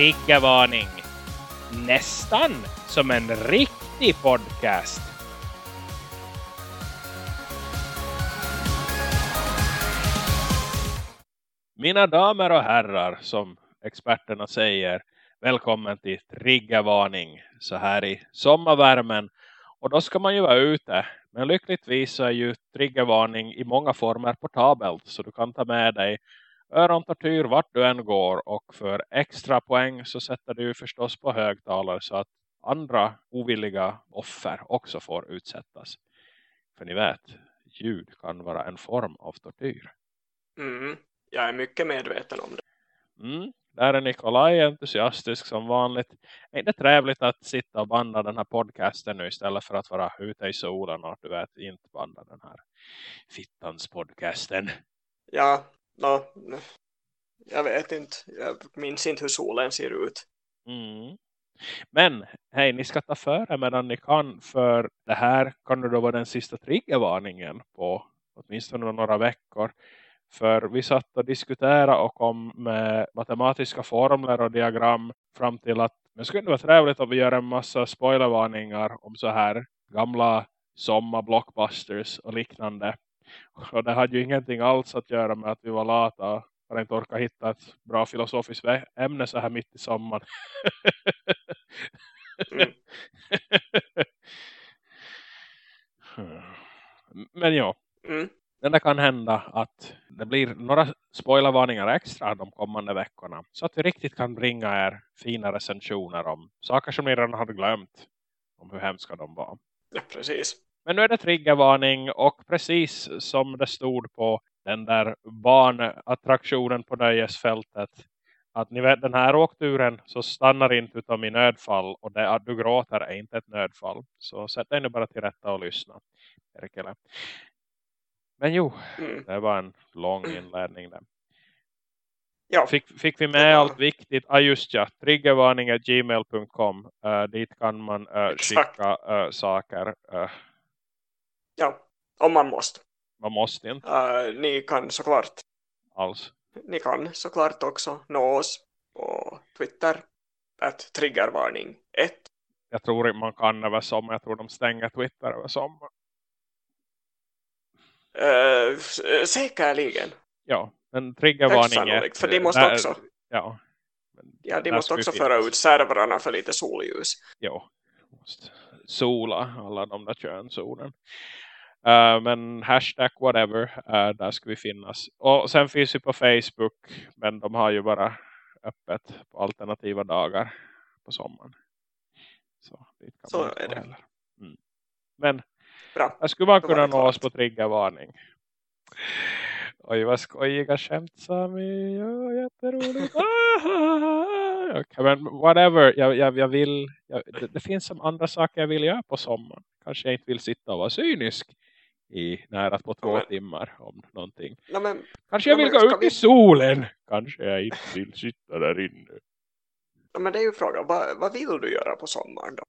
triggervarning. Nästan som en riktig podcast. Mina damer och herrar, som experterna säger, välkommen till triggervarning så här i sommarvärmen. Och då ska man ju vara ute. Men lyckligtvis så är ju triggervarning i många former portabelt. Så du kan ta med dig örontortyr vart du än går. Och för extra poäng så sätter du förstås på högtalare så att andra ovilliga offer också får utsättas. För ni vet, ljud kan vara en form av tortyr. Mm, jag är mycket medveten om det. Mm, där är Nikolaj entusiastisk som vanligt. Är det trevligt att sitta och banda den här podcasten nu istället för att vara ute i solen och du vet inte banda den här fittans podcasten? Ja, no, jag vet inte. Jag minns inte hur solen ser ut. Mm. Men hej, ni ska ta för er medan ni kan för det här kan då vara den sista triggervarningen på åtminstone några veckor. För vi satt och diskuterade och kom med matematiska formler och diagram fram till att det skulle vara trevligt om vi gör en massa spoilervarningar om så här gamla sommarblockbusters och liknande. Och det hade ju ingenting alls att göra med att vi var lata och inte orkade hitta ett bra filosofiskt ämne så här mitt i sommaren. Mm. Men ja, Mm. det kan hända att det blir några spoilervarningar extra de kommande veckorna. Så att vi riktigt kan bringa er fina recensioner om saker som ni redan hade glömt. Om hur hemska de var. Ja, precis. Men nu är det triggervarning och precis som det stod på den där barnattraktionen på nöjesfältet. Att ni vet den här åkturen så stannar inte utav min nödfall och det att du gråter är inte ett nödfall. Så sätt dig nu bara till rätta och lyssna. Erkele. Men jo, Mm. det var en lång inledning där. Ja, Fick, fick vi med var- allt viktigt? Ja ah, just ja, triggervarning.gmail.com uh, Dit kan man uh, skicka uh, saker. Uh, ja, om man måste. man måste inte Uh, ni kan såklart alls. ni kan såklart också nå oss på Twitter att triggervarning 1. Jag tror inte man kan över sommar. Jag tror de stänger Twitter över sommar. Uh, säkerligen. Ja, men triggervarning sannolikt, för de måste där- också, Ja, ja, de måste också föra ut servrarna för lite solljus. Jo, måste sola alla de där könsorden. Uh, men hashtag whatever, uh, där ska vi finnas. Och sen finns vi på Facebook, men de har ju bara öppet på alternativa dagar på sommaren. Så, Så är det. Mm. Men Bra. där skulle man kunna nå oss på triggervarning. Oj, vad skojiga skämt Sami. Ja, jätteroligt. Ah, okay, men whatever. Jag, jag, jag vill, jag, det, det finns som andra saker jag vill göra på sommaren. Kanske jag inte vill sitta och vara cynisk i nära på två men- timmar om någonting. No, men, Kanske jag Ja, vill men gå ut vi- i solen. Kanske jag inte vill sitta där inne. no, men det är ju frågan, vad, vad vill du göra på sommaren då?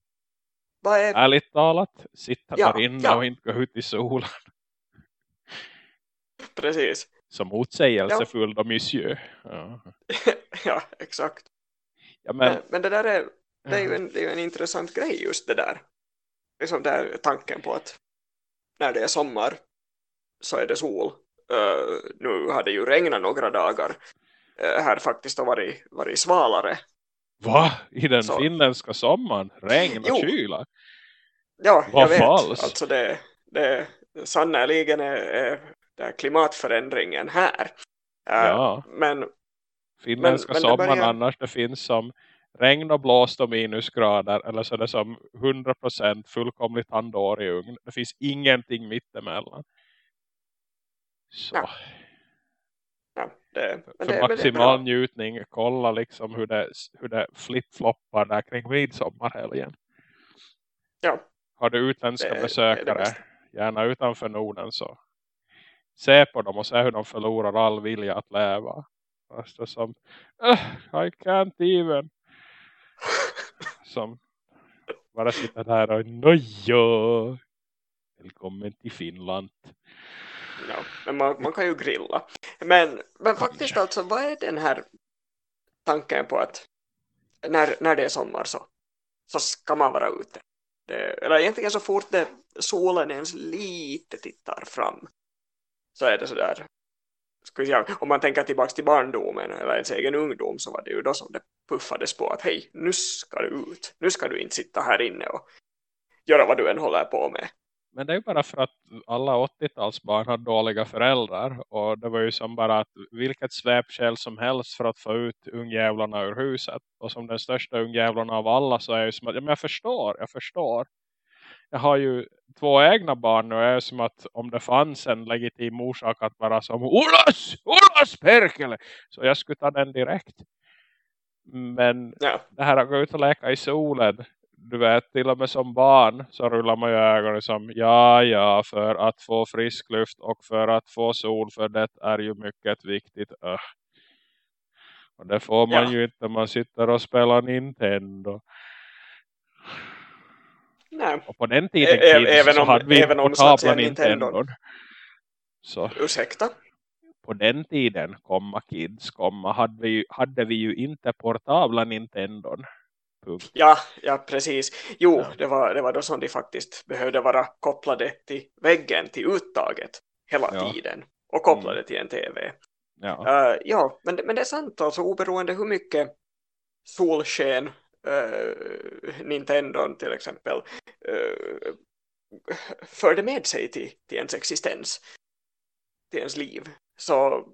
Vad är, Ärligt talat, sitta Ja, där inne ja. och inte gå ut i solen. precis. Så motsägelsefull och monsieur. Ja. ja, exakt. Ja, men, Men, men det där är, det är, ju en, det är en intressant grej just det där. Liksom där tanken på att när det är sommar så är det sol. Uh, nu har det ju regnat några dagar. Uh, här faktiskt har varit, varit svalare. Va? I den Så- finländska sommaren? Regn och Jo. kyla? Ja, Vad jag vet. falskt. Alltså det, det sannoliken är, är det är klimatförändringen här. Uh, Ja. Men Finländska men det sommaren börjar- annars det finns som regn och blåst och minusgrader eller så är det som 100% fullkomligt tandår i ugn. Det finns ingenting mittemellan. Så Ja, ja, det, för det, det maximal bra. njutning kolla liksom hur det, hur det flip-floppar där kring midsommarhelgen. Ja, Har du utländska Det det det besökare gärna utanför Norden så se på dem och se hur de förlorar all vilja att leva. Fast det som "Ugh, I can't even som bara sitter där och noja välkommen till Finland Ja, men man, man kan ju grilla. Men, men faktiskt alltså, vad är den här tanken på att när, när det är sommar så, så ska man vara ute. Det, eller egentligen så fort det, solen ens lite tittar fram så är det sådär ska säga, om man tänker tillbaka till barndomen eller ens egen ungdom så var det ju då som det puffades på att hej, nu ska du ut, nu ska du inte sitta här inne och göra vad du än håller på med. Men det är ju bara för att alla 80-talsbarn har dåliga föräldrar. Och det var ju som bara att vilket svepskäl som helst för att få ut ungjävlarna ur huset. Och som den största ungjävlarna av alla så är ju som att, ja men jag förstår, jag förstår. Jag har ju två egna barn jag är som att om det fanns en legitim orsak att vara som Olas! Olas Perkele! Så jag skulle ta den direkt. Men ja. det här att gå ut och leka i solen du vet, till och med som barn så rullar man ju ögonen som ja, ja, för att få frisk luft och för att få sol, för det är ju mycket viktigt. Öh. Och det får man ja. ju inte man sitter och spelar Nintendo. Nej. Och på den tiden e även så om, hade vi även portabla Nintendo. Nintendo. Så. Ursäkta? På den tiden, komma kids, komma, hade vi, hade vi ju inte portabla Nintendo. Punkt. Ja, ja, precis. Jo, ja. Det, var, det var då som de faktiskt behövde vara kopplade till väggen, till uttaget hela ja. tiden. Och kopplade mm. till en tv. Ja, uh, ja men, men det är sant alltså, oberoende hur mycket solsken Eh, uh, Nintendo till exempel uh, förde med sig till, till ens existens, till ens liv, så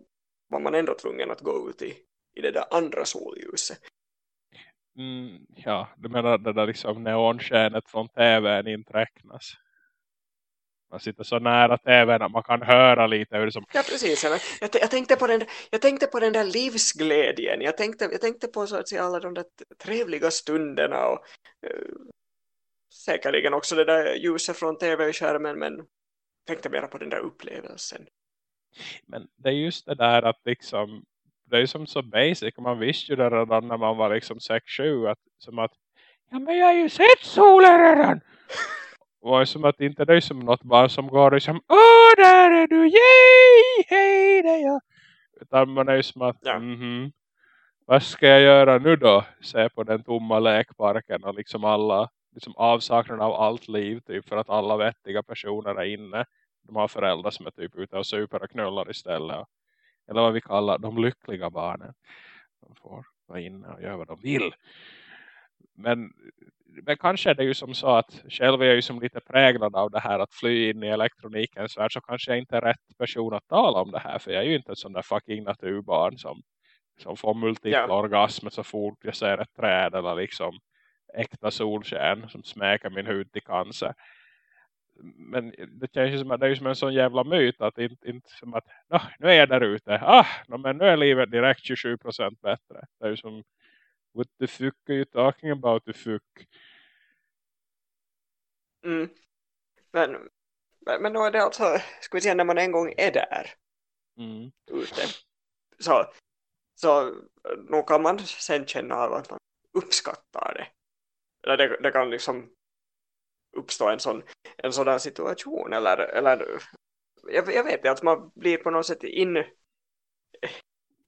var man ändå tvungen att gå ut i, i det där andra solljuset. Mm, ja, du menar det där liksom neonskenet från tvn inte räknas. Man sitter så nära tvn att man kan höra lite. Hur som... Ja, precis. Jag, jag, tänkte på den, jag tänkte på den där livsglädjen. Jag tänkte, jag tänkte på så att säga, alla de där trevliga stunderna och uh, säkerligen också det där ljuset från tv-skärmen men tänkte mer på den där upplevelsen. Men det är just det där att liksom det är som så basic. Man visste ju det redan när man var liksom 6-7. Att, som att, ja men jag har ju sett solen redan. Och som att inte det är som något barn som går och som, åh där är du, yay, hej det är jag. Utan man är ju som att, ja. mm -hmm, vad ska jag göra nu då? Se på den tomma lekparken och liksom alla, liksom avsaknaden av allt liv typ för att alla vettiga personer är inne. De har föräldrar som är typ ute och super och knullar istället eller vad vi kallar de lyckliga barnen. De får vara inne och göra vad de vill. Men, men kanske är det ju som så att själv är jag ju som lite präglad av det här att fly in i elektronikens värld så kanske jag inte är rätt person att tala om det här för jag är ju inte ett sånt där fucking naturbarn som, som får multipla yeah. orgasmer så fort jag ser ett träd eller liksom äkta solsken som smäker min hud till cancer men det känns ju som att det är som en sån jävla myt att inte, inte som att nu är jag där ute. Ah, no, men nu är livet direkt 27% bättre. Det är ju som what the fuck are you talking about the fuck? Mm. Men, men, men då är det alltså, ska vi säga när man en gång är där mm. ute så, så nog kan man sen känna av att man uppskattar det. Eller det, det kan liksom uppstå en sån en sådan situation eller, eller jag, jag vet inte, att man blir på något sätt in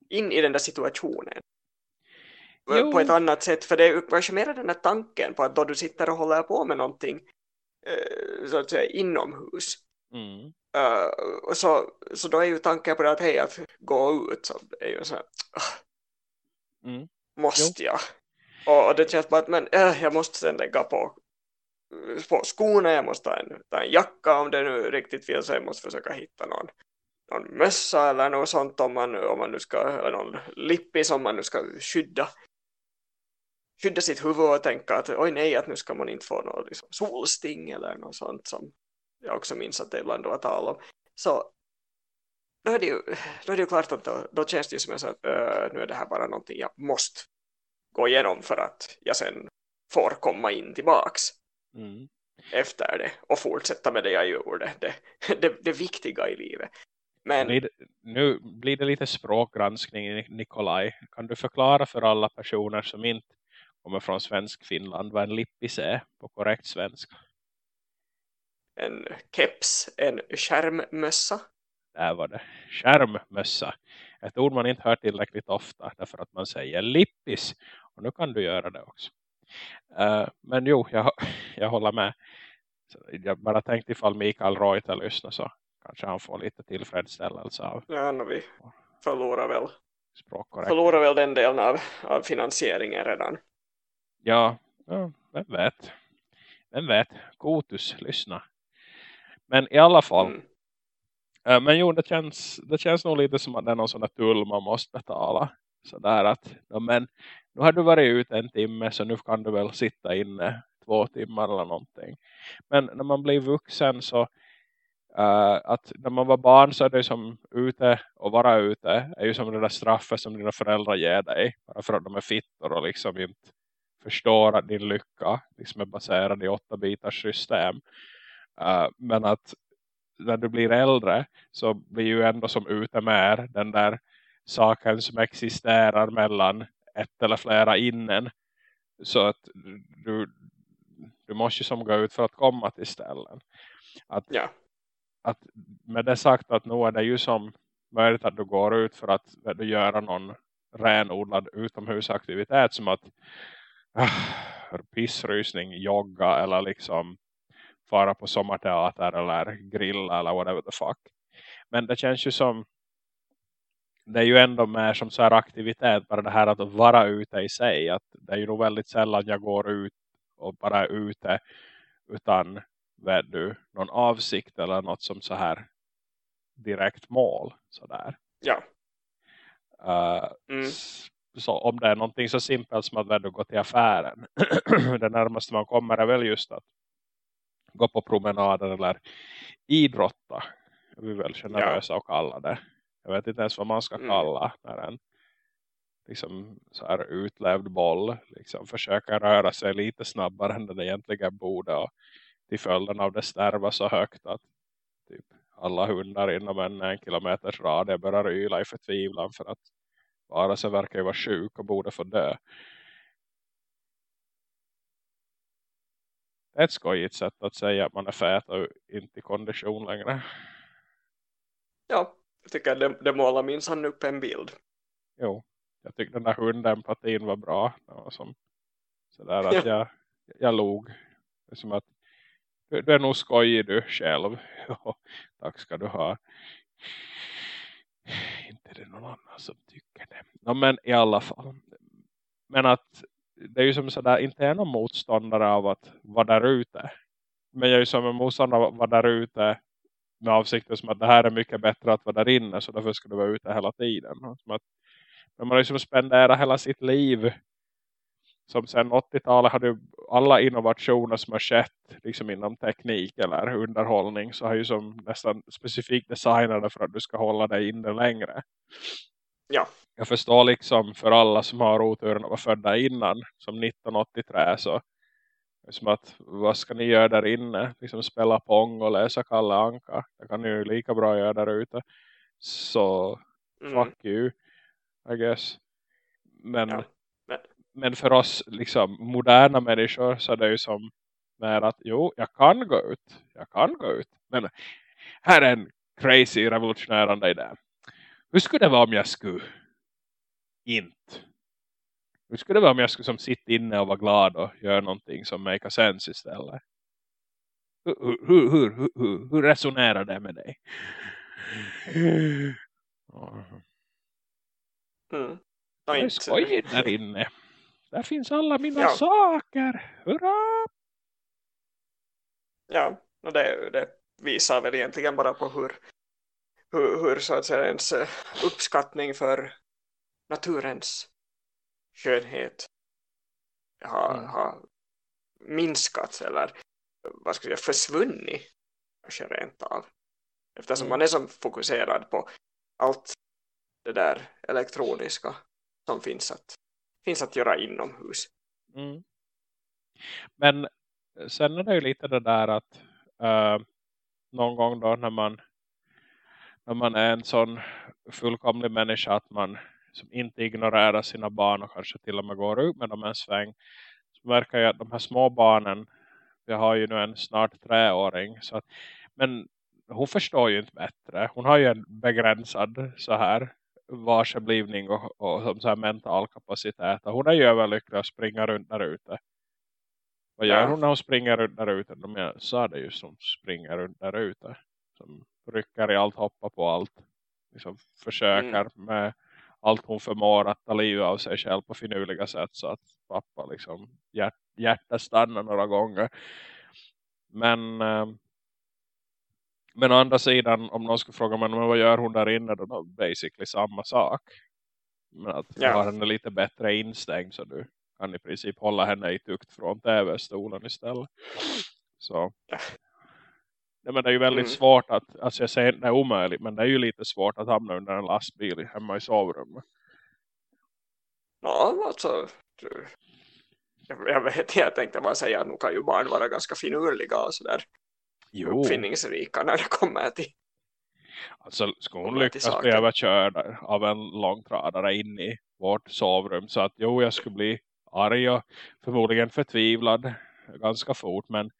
in i den där situationen jo. på ett annat sätt för det är kanske mer den där tanken på att då du sitter och håller på med någonting eh, så att säga inomhus mm. uh, och så, så då är ju tanken på det att hej att gå ut så är ju så här, uh, mm. måste jo. jag och, och det känns bara att men, äh, jag måste sen lägga på på skorna, jag måste ta en, ta en jacka om det nu riktigt vill så jag måste försöka hitta någon, någon mössa eller något sånt om man, om man nu ska, någon lippis om man nu ska skydda skydda sitt huvud och tänka att oj nej att nu ska man inte få någon liksom, solsting eller något sånt som jag också minns att det ibland var tal om så då är det ju, då är det ju klart att då, då känns det ju som jag sa att uh, nu är det här bara någonting jag måste gå igenom för att jag sen får komma in tillbaks mm. efter det och fortsätta med det jag gjorde. Det, det, det viktiga i livet. Men... Blir nu blir det lite språkgranskning Nikolaj. Kan du förklara för alla personer som inte kommer från svensk Finland vad en lippis är på korrekt svenska? En keps, en skärmmössa. Där var det. Skärmmössa. Ett ord man inte hör tillräckligt ofta därför att man säger lippis Och nu kan du göra det också. Uh, men jo, jag, jag håller med. Så jag bara tänkte ifall Mikael Reuter lyssnar så kanske han får lite tillfredsställelse av. Ja, no, vi förlorar väl, förlorar väl den delen av, av finansieringen redan. Ja, ja, vem vet. Vem vet, Kotus, lyssna. Men i alla fall. Mm. Äh, men jo, det känns, det känns nog lite som att det är någon sån där tull man måste betala. Sådär att, ja, men nu har du varit ute en timme så nu kan du väl sitta inne två timmar eller någonting. Men när man blir vuxen så Uh, att när man var barn så är det som ute och vara ute är ju som det där straffet som dina föräldrar ger dig. Bara för att de är fittor och liksom inte förstår att din lycka liksom är baserad i åtta bitars system. Uh, men att när du blir äldre så blir ju ändå som ute med den där saken som existerar mellan ett eller flera innen. Så att du, du måste ju som gå ut för att komma till ställen. Att, ja. att med det sagt att nu är det ju som möjligt att du går ut för att du göra någon renodlad utomhusaktivitet som att pissrysning, jogga eller liksom fara på sommarteater eller grilla eller whatever the fuck. Men det känns ju som det är ju ändå mer som så här aktivitet bara det här att vara ute i sig. Att det är ju nog väldigt sällan jag går ut och bara är ute utan vet du, någon avsikt eller något som så här direkt mål. Sådär. Ja. Uh, mm. Så om det är någonting så simpelt som att du går till affären. det närmaste man kommer är väl just att gå på promenader eller idrotta. Vi är väl generösa ja. och kalla det. Jag vet inte ens vad man ska mm. kalla när en liksom så här utlevd boll liksom försöker röra sig lite snabbare än den egentligen borde och till följden av det stärva så högt att typ alla hundar inom en, en kilometers radie börjar yla i förtvivlan för att vara sig verkar ju vara sjuk och borde få dö. Det är ett skojigt sätt att säga att man är fet och inte i kondition längre. Ja, jag tycker det, det målar minsann upp en bild. Jo, jag tyckte den där hundempatin var bra. Var som sådär att ja. jag, jag log. Det är som att du, du är nog skojig du själv. tack ska du ha. Inte det någon annan som tycker det. No, men i alla fall. Men att det är ju som sådär, inte är någon motståndare av att vara där ute. Men jag är ju som en motståndare av att vara där ute med avsikten som att det här är mycket bättre att vara där inne så därför ska du vara ute hela tiden. Som att, men man har liksom spenderat hela sitt liv som sen 80-talet hade alla innovationer som har skett liksom inom teknik eller underhållning så har ju som nästan specifikt designade för att du ska hålla dig inne längre. Ja. Jag förstår liksom för alla som har oturen att vara födda innan som 1983 så som att vad ska ni göra där inne? Liksom spela pong och läsa Kalle Anka. Det kan ni ju lika bra göra där ute. Så mm. fuck you I guess. Men, ja. Men för oss liksom moderna människor så är det ju som med att jo, jag kan gå ut. Jag kan gå ut. Men här är en crazy revolutionärande idé. Hur skulle det vara om jag skulle inte hur skulle det vara om jag skulle som sitta inne och vara glad och göra någonting som make sense istället? Hur, hur, hur, hur, hur resonerar det med dig? Mm. Det är skojigt där inne. Där finns alla mina ja. saker. Hurra! Ja, och det, det visar väl egentligen bara på hur, hur, hur så att säga ens eh, uppskattning för naturens skönhet har, mm. har minskat eller vad ska jag säga, försvunnit kanske rent av. Eftersom mm. man är så fokuserad på allt det där elektroniska som finns att, finns att göra inomhus. Mm. Men sen är det ju lite det där att uh, någon gång då när man när man är en sån fullkomlig människa att man som inte ignorerar sina barn och kanske till och med går ut med dem en sväng så verkar ju att de här små barnen vi har ju nu en snart treåring så att, men hon förstår ju inte bättre hon har ju en begränsad så här varseblivning och, och som så här mental kapacitet. Hon är ju överlycklig att springa runt där ute. Vad gör hon när hon springer runt där ute? De jag sa det ju som springer runt där ute. Som rycker i allt, hoppar på allt. Liksom försöker mm. med allt hon förmår att ta livet av sig själv på finurliga sätt. Så att pappa liksom hjärt, hjärtat stannar några gånger. Men... Men å andra sidan, om någon skulle fråga mig men vad gör hon där inne, då är basically samma sak. Men att ja. har henne lite bättre instängd så du kan i princip hålla henne i tukt från tv-stolen istället. Så. Ja, men det är ju väldigt mm. svårt att, alltså jag säger inte det är omöjligt, men det är ju lite svårt att hamna under en lastbil hemma i sovrummet. Ja, alltså jag vet jag tänkte bara säga att nu kan ju barn vara ganska finurliga och sådär uppfinningsrika när det kommer till Alltså skulle hon lyckas bli överkörd av en långtradare in i vårt sovrum? Så att jo jag skulle bli arg och förmodligen förtvivlad ganska fort men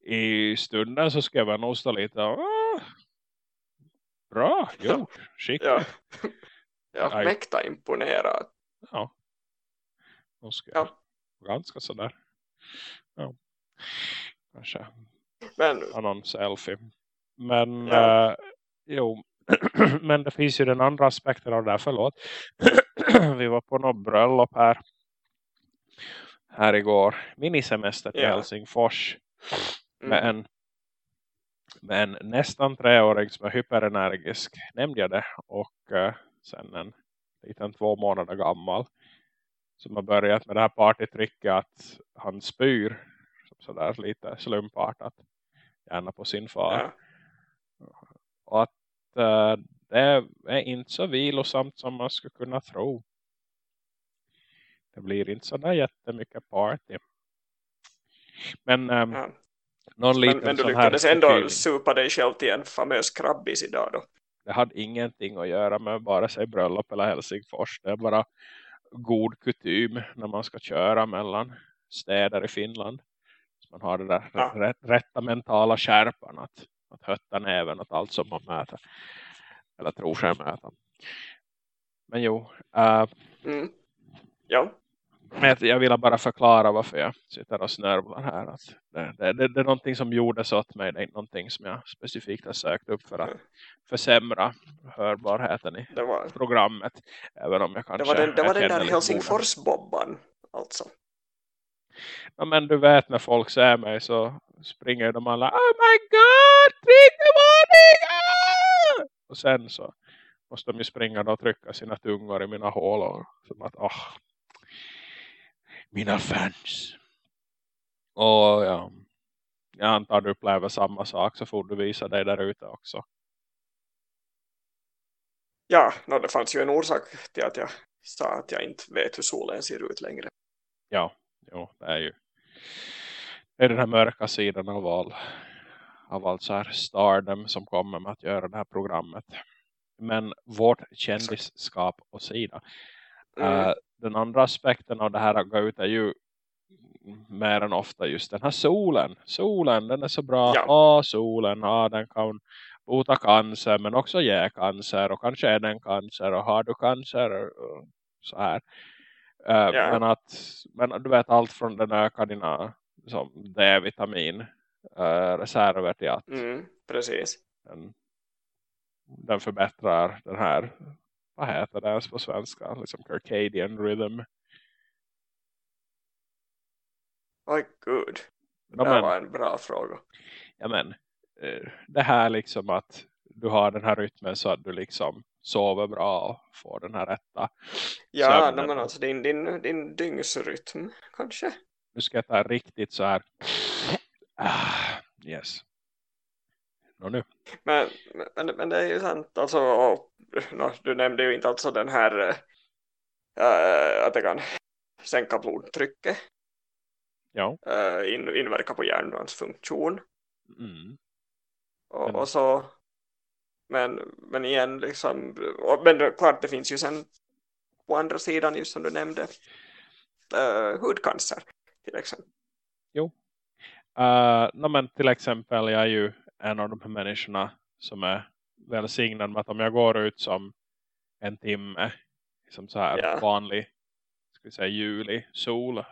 i stunden så ska jag nog stå lite bra, jo, skickligt ja. ja, mäkta imponerad ja. Ja. ganska sådär. Ja. Kanske men, någon selfie men ja. jo men det finns ju den andra aspekten av det här, förlåt. Vi var på något bröllop här. Här igår. Minisemester till yeah. Helsingfors. Mm. med, en, med en nästan treåring som är hyperenergisk nämnde jag det. Och uh, sen en liten två månader gammal som har börjat med det här partytrycket att han spyr. Sådär lite slumpartat gärna på sin far ja. och att uh, det är inte så vilosamt som man skulle kunna tro det blir inte sådär jättemycket party. Men um, ja. någon men, men du lyckades ändå supa dig själv till en famös krabbis idag då? Det hade ingenting att göra med bara sig bröllop eller Helsingfors. Det är bara god kutym när man ska köra mellan städer i Finland. Man har det där ja. rätta mentala skärpan att, att hötta näven åt allt som man möter. Eller tror sig möta. Men jo. Uh, mm. Ja. Men jag vill bara förklara varför jag sitter och snörvlar här. Att det, det, det, det är någonting som gjordes åt mig. Det är någonting som jag specifikt har sökt upp för att försämra hörbarheten i var, programmet. Även om jag kanske... Det var den, det var den där Helsingfors-bobban alltså. Ja, men du vet när folk ser mig så springer de alla Oh my god! Triggervarning! Och sen så måste de ju springa och trycka sina tungor i mina hålor. Som att, oh, mina fans. Och ja, jag antar du upplever samma sak så får du visa dig där ute också. Ja, no, det fanns ju en orsak till att jag sa att jag inte vet hur solen ser ut längre. Ja, jo, det är ju det är den här mörka sidan av all, av allt så här stardom som kommer med att göra det här programmet. Men vårt kändisskap och sida. Mm. Uh, den andra aspekten av det här att gå ut är ju mer än ofta just den här solen. Solen, den är så bra. Ja, ah, solen, ah, den kan bota cancer men också ge cancer och kanske är den cancer och har du cancer och så här. Uh, ja. men, att, men du vet allt från den ökar dina D-vitamin uh, reserver till att mm, precis. Den, den förbättrar den här vad heter det ens på svenska? Liksom Circadian Rhythm. Oj, gud. Det ja, var en bra fråga. Ja, men eh, det här liksom att du har den här rytmen så att du liksom sover bra och får den här rätta Ja, nej, men alltså din, din, din dygnsrytm kanske. Nu ska jag ta riktigt så här ah, yes no, nu. Men, men, men det är ju sant. Alltså, och, no, du nämnde ju inte alltså den här äh, att det kan sänka blodtrycket. Ja. Äh, in, inverka på hjärnans funktion. Mm. Och, och, så men, men igen liksom och, men klart det finns ju sen på andra sidan just som du nämnde äh, hudcancer till exempel. Jo. Uh, no, men till exempel jag är ju en av de här människorna som är välsignad med att om jag går ut som en timme som så här Ja. vanlig ska vi säga juli sol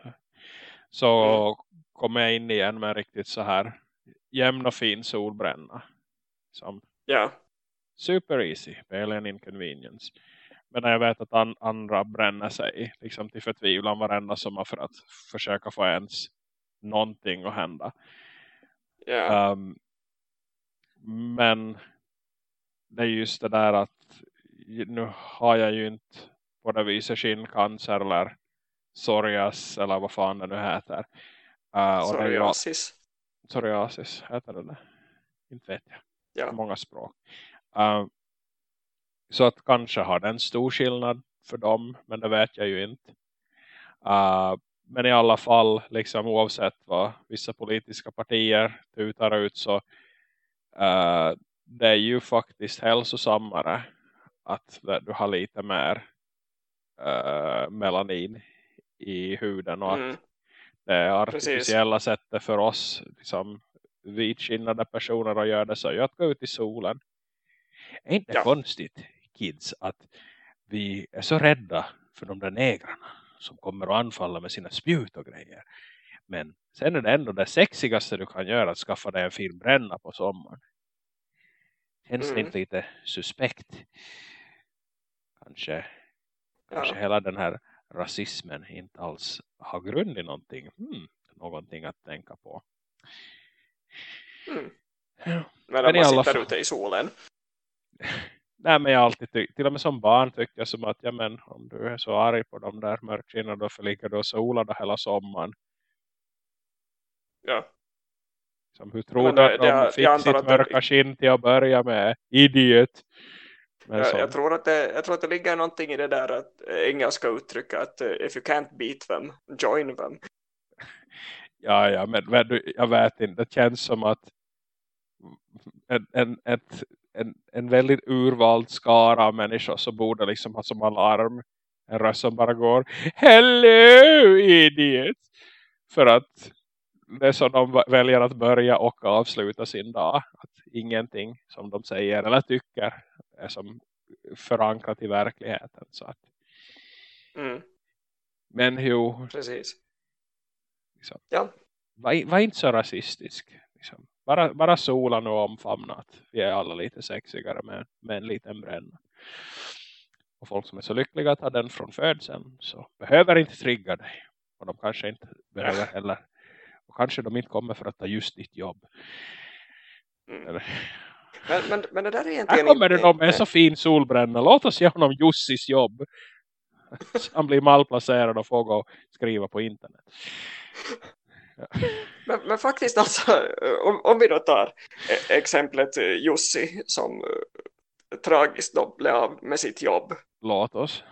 så Mm. kommer jag in igen med riktigt så här jämn och fin solbränna som Ja, super easy, barely an inconvenience. Men när jag vet att an andra bränner sig liksom till förtvivlan varenda sommar för att försöka få ens någonting att hända. ja, Um, men det är just det där att nu har jag ju inte på det viset skinncancer eller psorias eller vad fan det nu heter. Uh, och det psoriasis. psoriasis heter det det? Inte vet jag. Ja. Många språk. Uh, så att kanske har det en stor skillnad för dem. Men det vet jag ju inte. Uh, men i alla fall liksom oavsett vad vissa politiska partier tutar ut så uh, det är ju faktiskt hälsosammare att du har lite mer uh, melanin i huden och Mm. att det är Precis. artificiella sättet för oss liksom, vitskinnade personer att göra det så är ju att gå ut i solen. Är inte Ja. konstigt kids att vi är så rädda för de där negrarna som kommer att anfalla med sina spjut och grejer. Men sen är det ändå det sexigaste du kan göra att skaffa dig en fin bränna på sommaren. Känns Mm. inte lite suspekt? Kanske, kanske Ja. hela den här rasismen inte alls har grund i någonting. Hmm, någonting att tänka på. Mm. Ja. Men i man sitter fall. ute i solen. Nej men jag alltid tyckt, till och med som barn tyckte jag som att ja men om du är så arg på de där mörkskinnade då för ligger du och solar hela sommaren. Ja. Som, hur tror du det- att de jag fick antar sitt att det- mörka skinn till att börja med? Idiot! Jag, jag, tror att det, jag tror att det ligger någonting i det där att eh, engelska uttryck att eh, if you can't beat them, join them. ja, ja, men, jag vet inte. Det känns som att en, en, ett, en, en väldigt urvald skara av människor så borde liksom ha som alarm en röst som bara går Hello idiot! För att det är så de väljer att börja och avsluta sin dag. Att ingenting som de säger eller tycker är som förankrat i verkligheten. Så att, Mm, men jo, precis. liksom, Ja. var, var inte så rasistisk. Liksom. Bara, bara sola nu och omfamna att vi är alla lite sexigare med, med en liten bränna. Och folk som är så lyckliga att ha den från födseln så behöver inte trigga dig. Och de kanske inte behöver heller. Och kanske de inte kommer för att ta just ditt jobb. Mm. Men, men, men det där är här egentligen kommer det inte- någon med så fin solbränna. Låt oss ge honom Jussis jobb. Så han blir malplacerad och får gå och skriva på internet. Men, men faktiskt alltså, om, om vi då tar e- exemplet eh, Jussi som eh, tragiskt då blev av med sitt jobb Låt oss.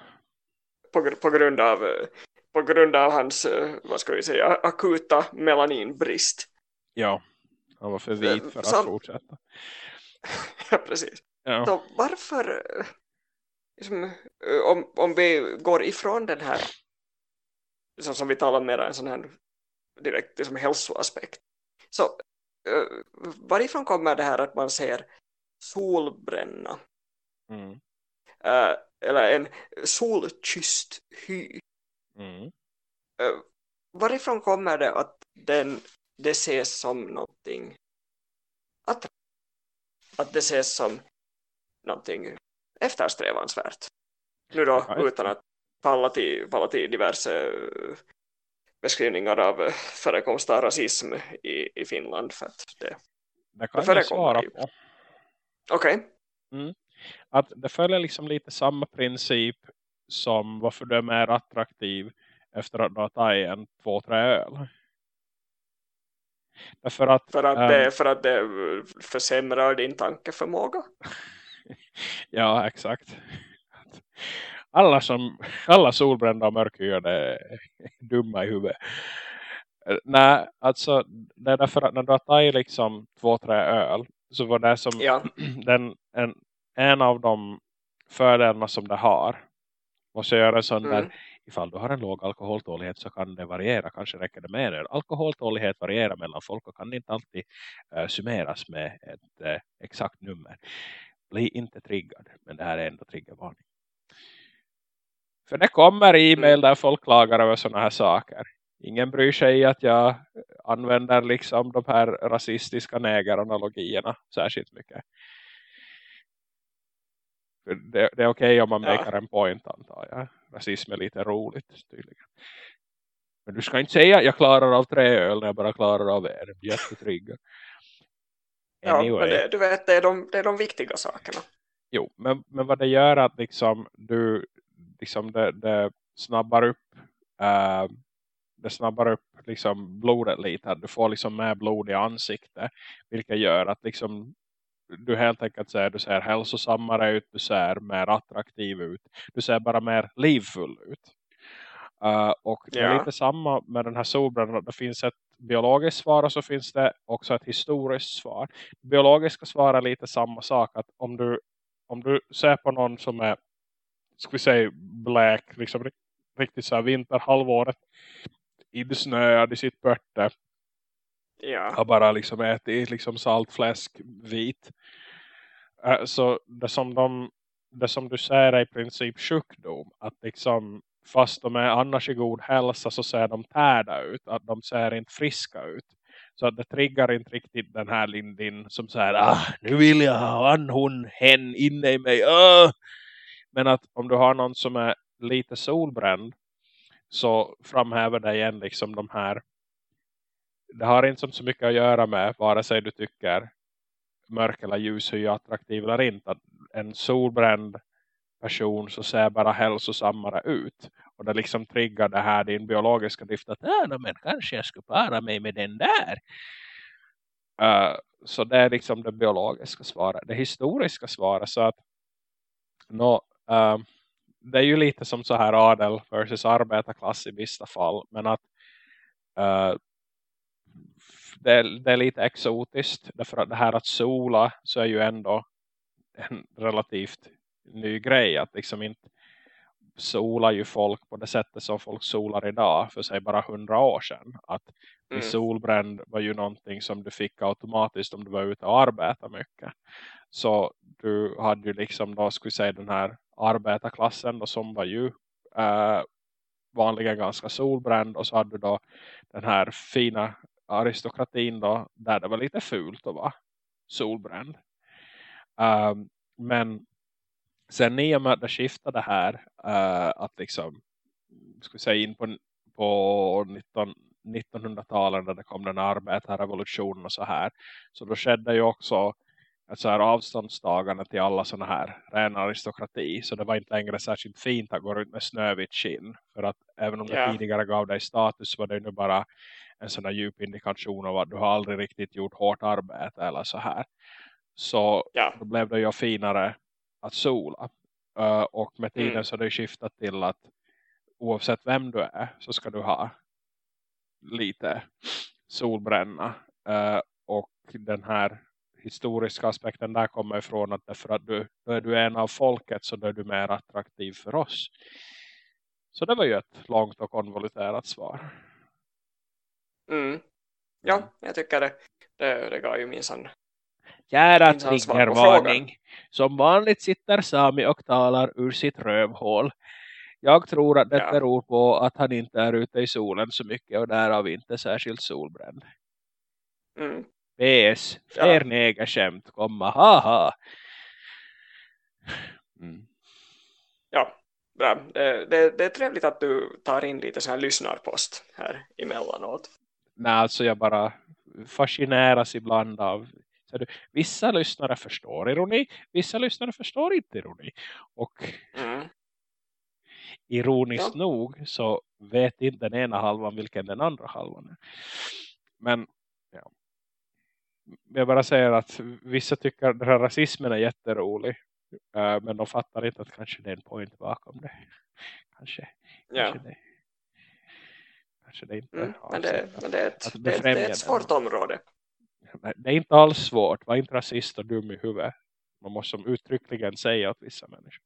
på, på, grund av, eh, på grund av hans, eh, vad ska vi säga, akuta melaninbrist. Ja, han var för vit för att fortsätta. Ja, precis. Ja. Så varför, eh, liksom, eh, om, om vi går ifrån den här, så som vi talar mer en sån här direkt liksom hälsoaspekt. Så eh, varifrån kommer det här att man ser solbränna Mm. eh, eller en solkysst hy? Mm. Eh, varifrån kommer det att den, det ses som någonting att, att det ses som någonting eftersträvansvärt? Nu då utan att falla till, falla till diverse beskrivningar av eh, förekomst av rasism i, i Finland för att det Det kan Det förekommer på. okej Att det följer liksom lite samma princip som varför du är mer attraktiv efter att du har tagit en två, tre öl. Därför att, för att, ehm, det, för att det försämrar din tankeförmåga ja exakt. Alla, som, alla solbrända och mörkhyade är dumma i huvudet. Nej, alltså det är därför att när du har tagit liksom två, tre öl så var det som ja, den, en, en av de fördelarna som det har måste göra en sån Mm. där ifall du har en låg alkoholtålighet så kan det variera, kanske räcker det med det. Alkoholtålighet varierar mellan folk och kan inte alltid eh, summeras med ett eh, exakt nummer. Bli inte triggad, men det här är ändå triggervarning. För det kommer e-mail där folk klagar över sådana här saker. Ingen bryr sig att jag använder liksom de här rasistiska negeranalogierna särskilt mycket. Det, det, är okej okay om man ja. makar en point antar jag. Rasism är lite roligt tydligen. Men du ska inte säga att jag klarar av tre öl när jag bara klarar av en. Jättetrygg. Anyway. Ja, men det, du vet, det är, de, det är de viktiga sakerna. Jo, men, men vad det gör att liksom du liksom det, det snabbar upp uh, det snabbar upp liksom blodet lite. Att du får liksom mer blod i ansiktet. Vilket gör att liksom du helt enkelt ser, du ser hälsosammare ut, du ser mer attraktiv ut. Du ser bara mer livfull ut. Uh, och det är lite samma med den här solbrännan. Det finns ett biologiskt svar och så finns det också ett historiskt svar. Biologiska svar är lite samma sak. Att om du, om du ser på någon som är ska vi säga black, liksom riktigt så här vinterhalvåret insnöad i sitt pörte. Ja. Har bara liksom ätit liksom saltfläsk vit. Uh, så det som, de, det som du säger är i princip sjukdom. Att liksom fast de är annars i god hälsa så ser de tärda ut. Att de ser inte friska ut. Så att det triggar inte riktigt den här lindin som säger ah, nu vill jag ha han, hon, hen inne i mig. Uh! Men att om du har någon som är lite solbränd så framhäver det igen liksom de här det har inte så mycket att göra med vare sig du tycker mörk eller ljus hur attraktiv eller inte. Att en solbränd person så ser bara hälsosammare ut. Och det liksom triggar det här din biologiska drift att ah, men kanske jag skulle para mig med den där. Uh, så det är liksom det biologiska svaret. Det historiska svaret så att no, uh, det är ju lite som så här adel versus arbetarklass i vissa fall. Men att uh, det, är, det, är, lite exotiskt. Därför att det här att sola så är ju ändå en relativt ny grej. Att liksom inte solar ju folk på det sättet som folk solar idag för sig bara hundra år sedan. Att mm. solbränd var ju någonting som du fick automatiskt om du var ute och arbetade mycket. Så du hade ju liksom då skulle säga den här arbetarklassen då, som var ju äh, vanligen ganska solbränd och så hade du då den här fina aristokratin då där det var lite fult att vara solbränd. Um, men sen i och med att det skiftade här uh, att liksom ska säga in på, på 19, 1900-talet när det kom den arbetarrevolutionen och så här så då skedde ju också ett så här avståndstagande till alla sådana här rena aristokrati. Så det var inte längre särskilt fint att gå runt med snövitt skinn. För att även om det yeah. tidigare gav dig status var det nu bara en sån här djup indikation av att du har aldrig riktigt gjort hårt arbete eller så här. Så yeah. då blev det ju finare att sola. Uh, och med tiden mm. så har det skiftat till att oavsett vem du är så ska du ha lite solbränna. Uh, och den här historiska aspekten där kommer ifrån att därför att du, då är du en av folket så då är du mer attraktiv för oss. Så det var ju ett långt och konvoluterat svar. Mm. Ja, jag tycker det, det, det gav ju minsann Kära triggervarning. Som vanligt sitter Sami och talar ur sitt rövhål. Jag tror att det ja. beror på att han inte är ute i solen så mycket och därav inte särskilt solbränd. Mm. PS, fler ja. negerskämt, komma, haha. Mm. Ja, bra. Det, det, är trevligt att du tar in lite så här lyssnarpost här emellanåt. Nej, alltså jag bara fascineras ibland av du, vissa lyssnare förstår ironi, vissa lyssnare förstår inte ironi. Och mm. ironiskt ja. nog så vet inte den ena halvan vilken den andra halvan är. Men jag bara säger att vissa tycker att den här rasismen är jätterolig. Uh, men de fattar inte att kanske det är en point bakom det. Kanske, ja. kanske det. Kanske det inte. Mm, men, det, men det, är ett, det, det, är ett svårt område. Det är inte alls svårt. Var inte rasist och dum i huvudet. Man måste uttryckligen säga åt vissa människor.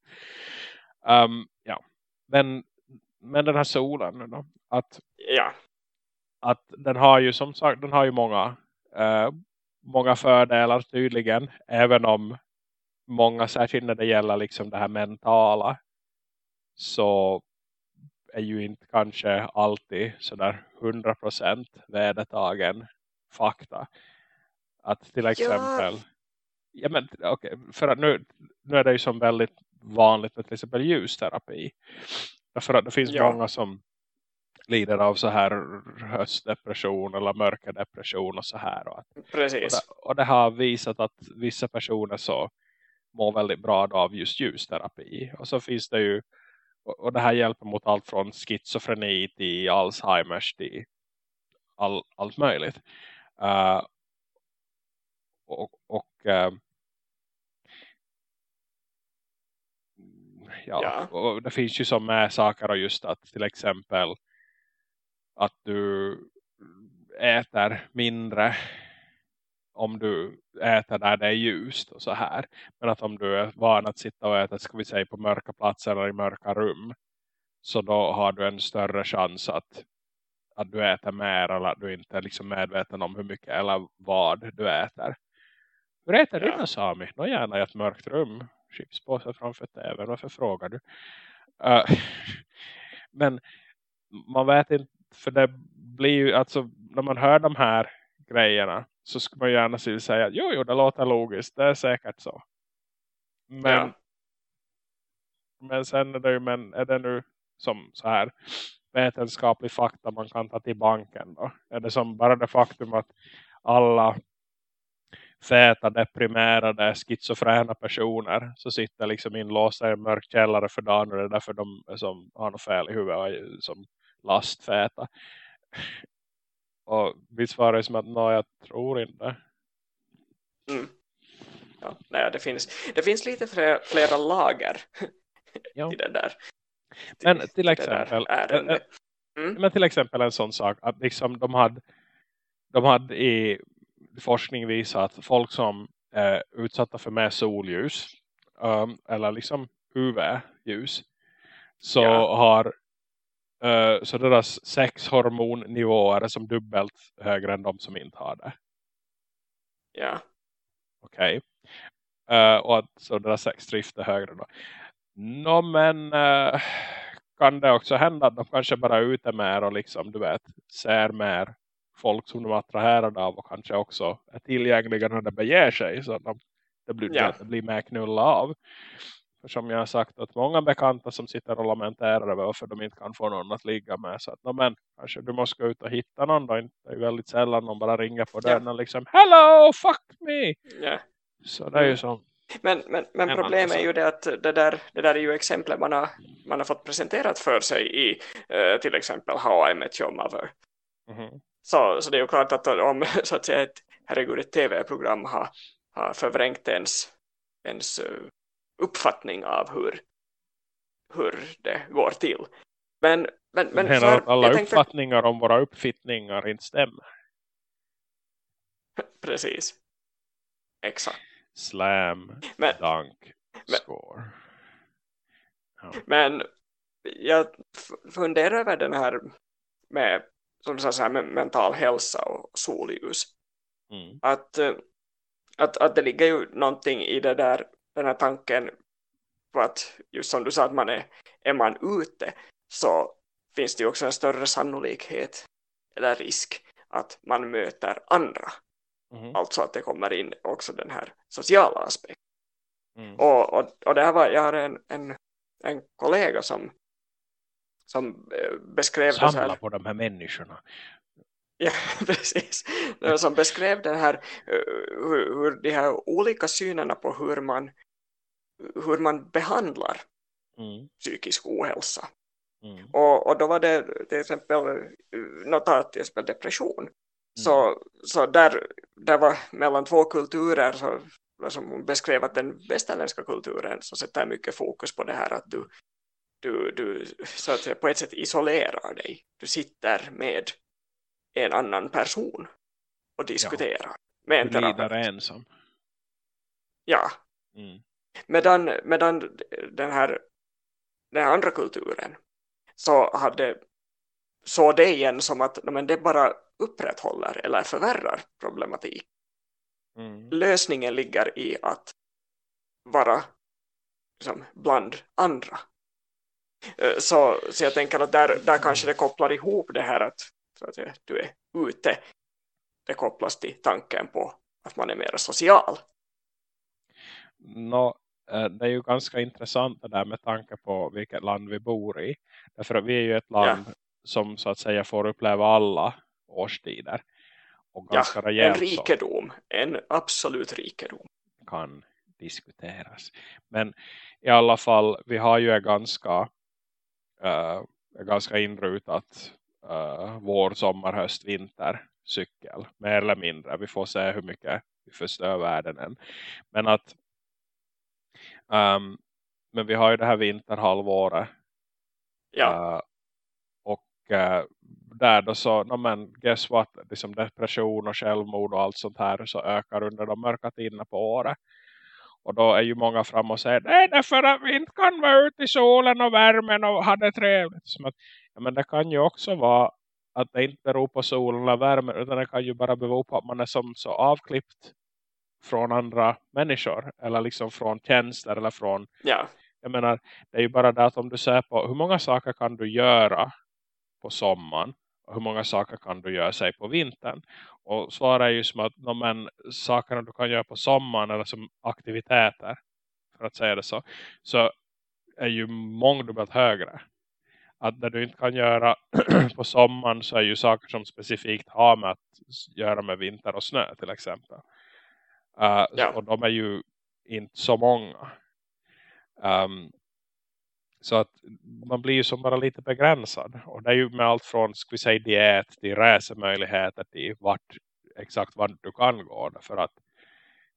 Um, ja. Men, men den här solen då, att, ja. att den har ju som sagt den har ju många uh, många fördelar tydligen. Även om många, särskilt när det gäller liksom det här mentala, så är ju inte kanske alltid sådär 100% vedertagen fakta. Att till exempel ja. ja men okay, för att nu, nu är det ju som väldigt vanligt med till exempel ljusterapi. Därför att det finns ja. många som lider av så här höstdepression eller mörkerdepression och så här. Och, att, Precis. Och det, och det har visat att vissa personer så mår väldigt bra av just ljusterapi. Och så finns det ju, och det här hjälper mot allt från schizofreni till Alzheimers till all, allt möjligt. Uh, och, och uh, ja, ja. Och det finns ju som med saker och just att till exempel att du äter mindre om du äter där det är ljust och så här. Men att om du är van att sitta och äta, ska vi säga på mörka platser eller i mörka rum. Så då har du en större chans att, att du äter mer eller att du inte är liksom medveten om hur mycket eller vad du äter. Hur äter ja. du Sami? Nå gärna i ett mörkt rum. Chipspåse framför tv. Varför frågar du? Uh, men man vet inte för det blir ju, alltså när man hör de här grejerna så skulle man gärna säga att jo, jo, det låter logiskt, det är säkert så. Men, ja. men sen är det ju, men är det nu som så här vetenskaplig fakta man kan ta till banken då? Är det som bara det faktum att alla fäta, deprimerade, schizofrena personer så sitter liksom inlåsta i en mörk källare för dagen och det är därför de som har något fel i huvudet som lastfäta. Och vi svarar som att nej, jag tror inte. Mm. Ja, nej, det finns, det finns lite flera, flera lager i det där. Men till exempel mm. men till exempel en sån sak att liksom de hade de hade i forskning visat att folk som är utsatta för mer solljus um, eller liksom UV-ljus så ja. har Uh, så deras sexhormonnivåer är som dubbelt högre än de som inte har det. Ja. Okej. Okay. Uh, eh, och att, så deras sexdrift är högre då. Nå no, men uh, kan det också hända att de kanske bara är ute mer och liksom du vet ser mer folk som de är attraherade av och kanske också är tillgängliga när det beger sig så att de, det, blir, ja. det blir mer knulla av. För som jag har sagt att många bekanta som sitter och lamenterar över varför de inte kan få någon att ligga med. Så att, no, men kanske du måste gå ut och hitta någon då. Det är väldigt sällan någon bara ringer på dörren yeah. och liksom Hello, fuck me! Yeah. Så det är ju så. Men, men, men problemet är ju det att det där, det där är ju exempel man har, man har fått presenterat för sig i uh, till exempel How I Met Your Mother. Mm -hmm. så, så det är ju klart att om så att säga, ett, herregud, ett tv-program har, har förvrängt ens, ens uh, uppfattning av hur, hur det går till. Men, men, men för, att alla tänkte... uppfattningar om våra uppfittningar inte stämmer. Precis. Exakt. Slam, men, dunk, score. Ja. Men jag funderar över den här med, som du sa, med mental hälsa och solljus. Mm. Att, eh, att, att det ligger ju någonting i det där den här tanken på att just som du sa att man är, är man ute så finns det ju också en större sannolikhet eller risk att man möter andra. Mm. Alltså att det kommer in också den här sociala aspekten. Mm. Och, och, och det här var, jag har en, en, en kollega som som eh, beskrev Samla det här, på de här människorna. Ja, precis. Som beskrev det här eh, hur, hur de här olika synerna på hur man hur man behandlar mm. psykisk ohälsa. Mm. Och, och då var det till exempel något till exempel depression. Mm. Så, så där, där var mellan två kulturer så, som hon beskrev att den västerländska kulturen så sätter mycket fokus på det här att du, du, du så att säga, på ett sätt isolerar dig. Du sitter med en annan person och diskuterar. Ja. Med en lider ensam. Ja. Mm. Medan, medan den, här, den här andra kulturen så hade så det igen som att men det bara upprätthåller eller förvärrar problematik. Mm. Lösningen ligger i att vara liksom, bland andra. Eh, så, så jag tänker att där, där kanske det kopplar ihop det här att, att du är ute. Det kopplas till tanken på att man är mer social. No, eh, det är ju ganska intressant det där med tanke på vilket land vi bor i. Därför att vi är ju ett land ja. som så att säga får uppleva alla årstider. Och ganska ja, en rikedom. Så. En absolut rikedom. Kan diskuteras. Men i alla fall, vi har ju ett ganska, uh, ganska inrutat uh, vår, sommar, höst, vinter cykel. Mer eller mindre. Vi får se hur mycket vi förstör världen än. Men att um, men vi har ju det här vinterhalvåret. Ja. Uh, och uh, där då så, no men guess what, liksom depression och självmord och allt sånt här så ökar under de mörka tiderna på året. Och då är ju många fram och säger nej därför att vi inte kan vara ute i solen och värmen och ha det trevligt. Som att, men det kan ju också vara att det inte beror på solen eller värmen utan det kan ju bara bero på att man är som så avklippt från andra människor eller liksom från tjänster eller från ja. jag menar det är ju bara det att om du ser på hur många saker kan du göra på sommaren? Och hur många saker kan du göra sig på vintern? Och svarar är ju som att de men, sakerna du kan göra på sommaren eller som aktiviteter för att säga det så så är ju mångdubbelt högre att det du inte kan göra på sommaren så är ju saker som specifikt har med att göra med vinter och snö till exempel. Uh, ja. Och de är ju inte så många. Um, så att man blir ju som bara lite begränsad. Och det är ju med allt från ska vi säga, diet till resemöjligheter till vart, exakt vart du kan gå. För att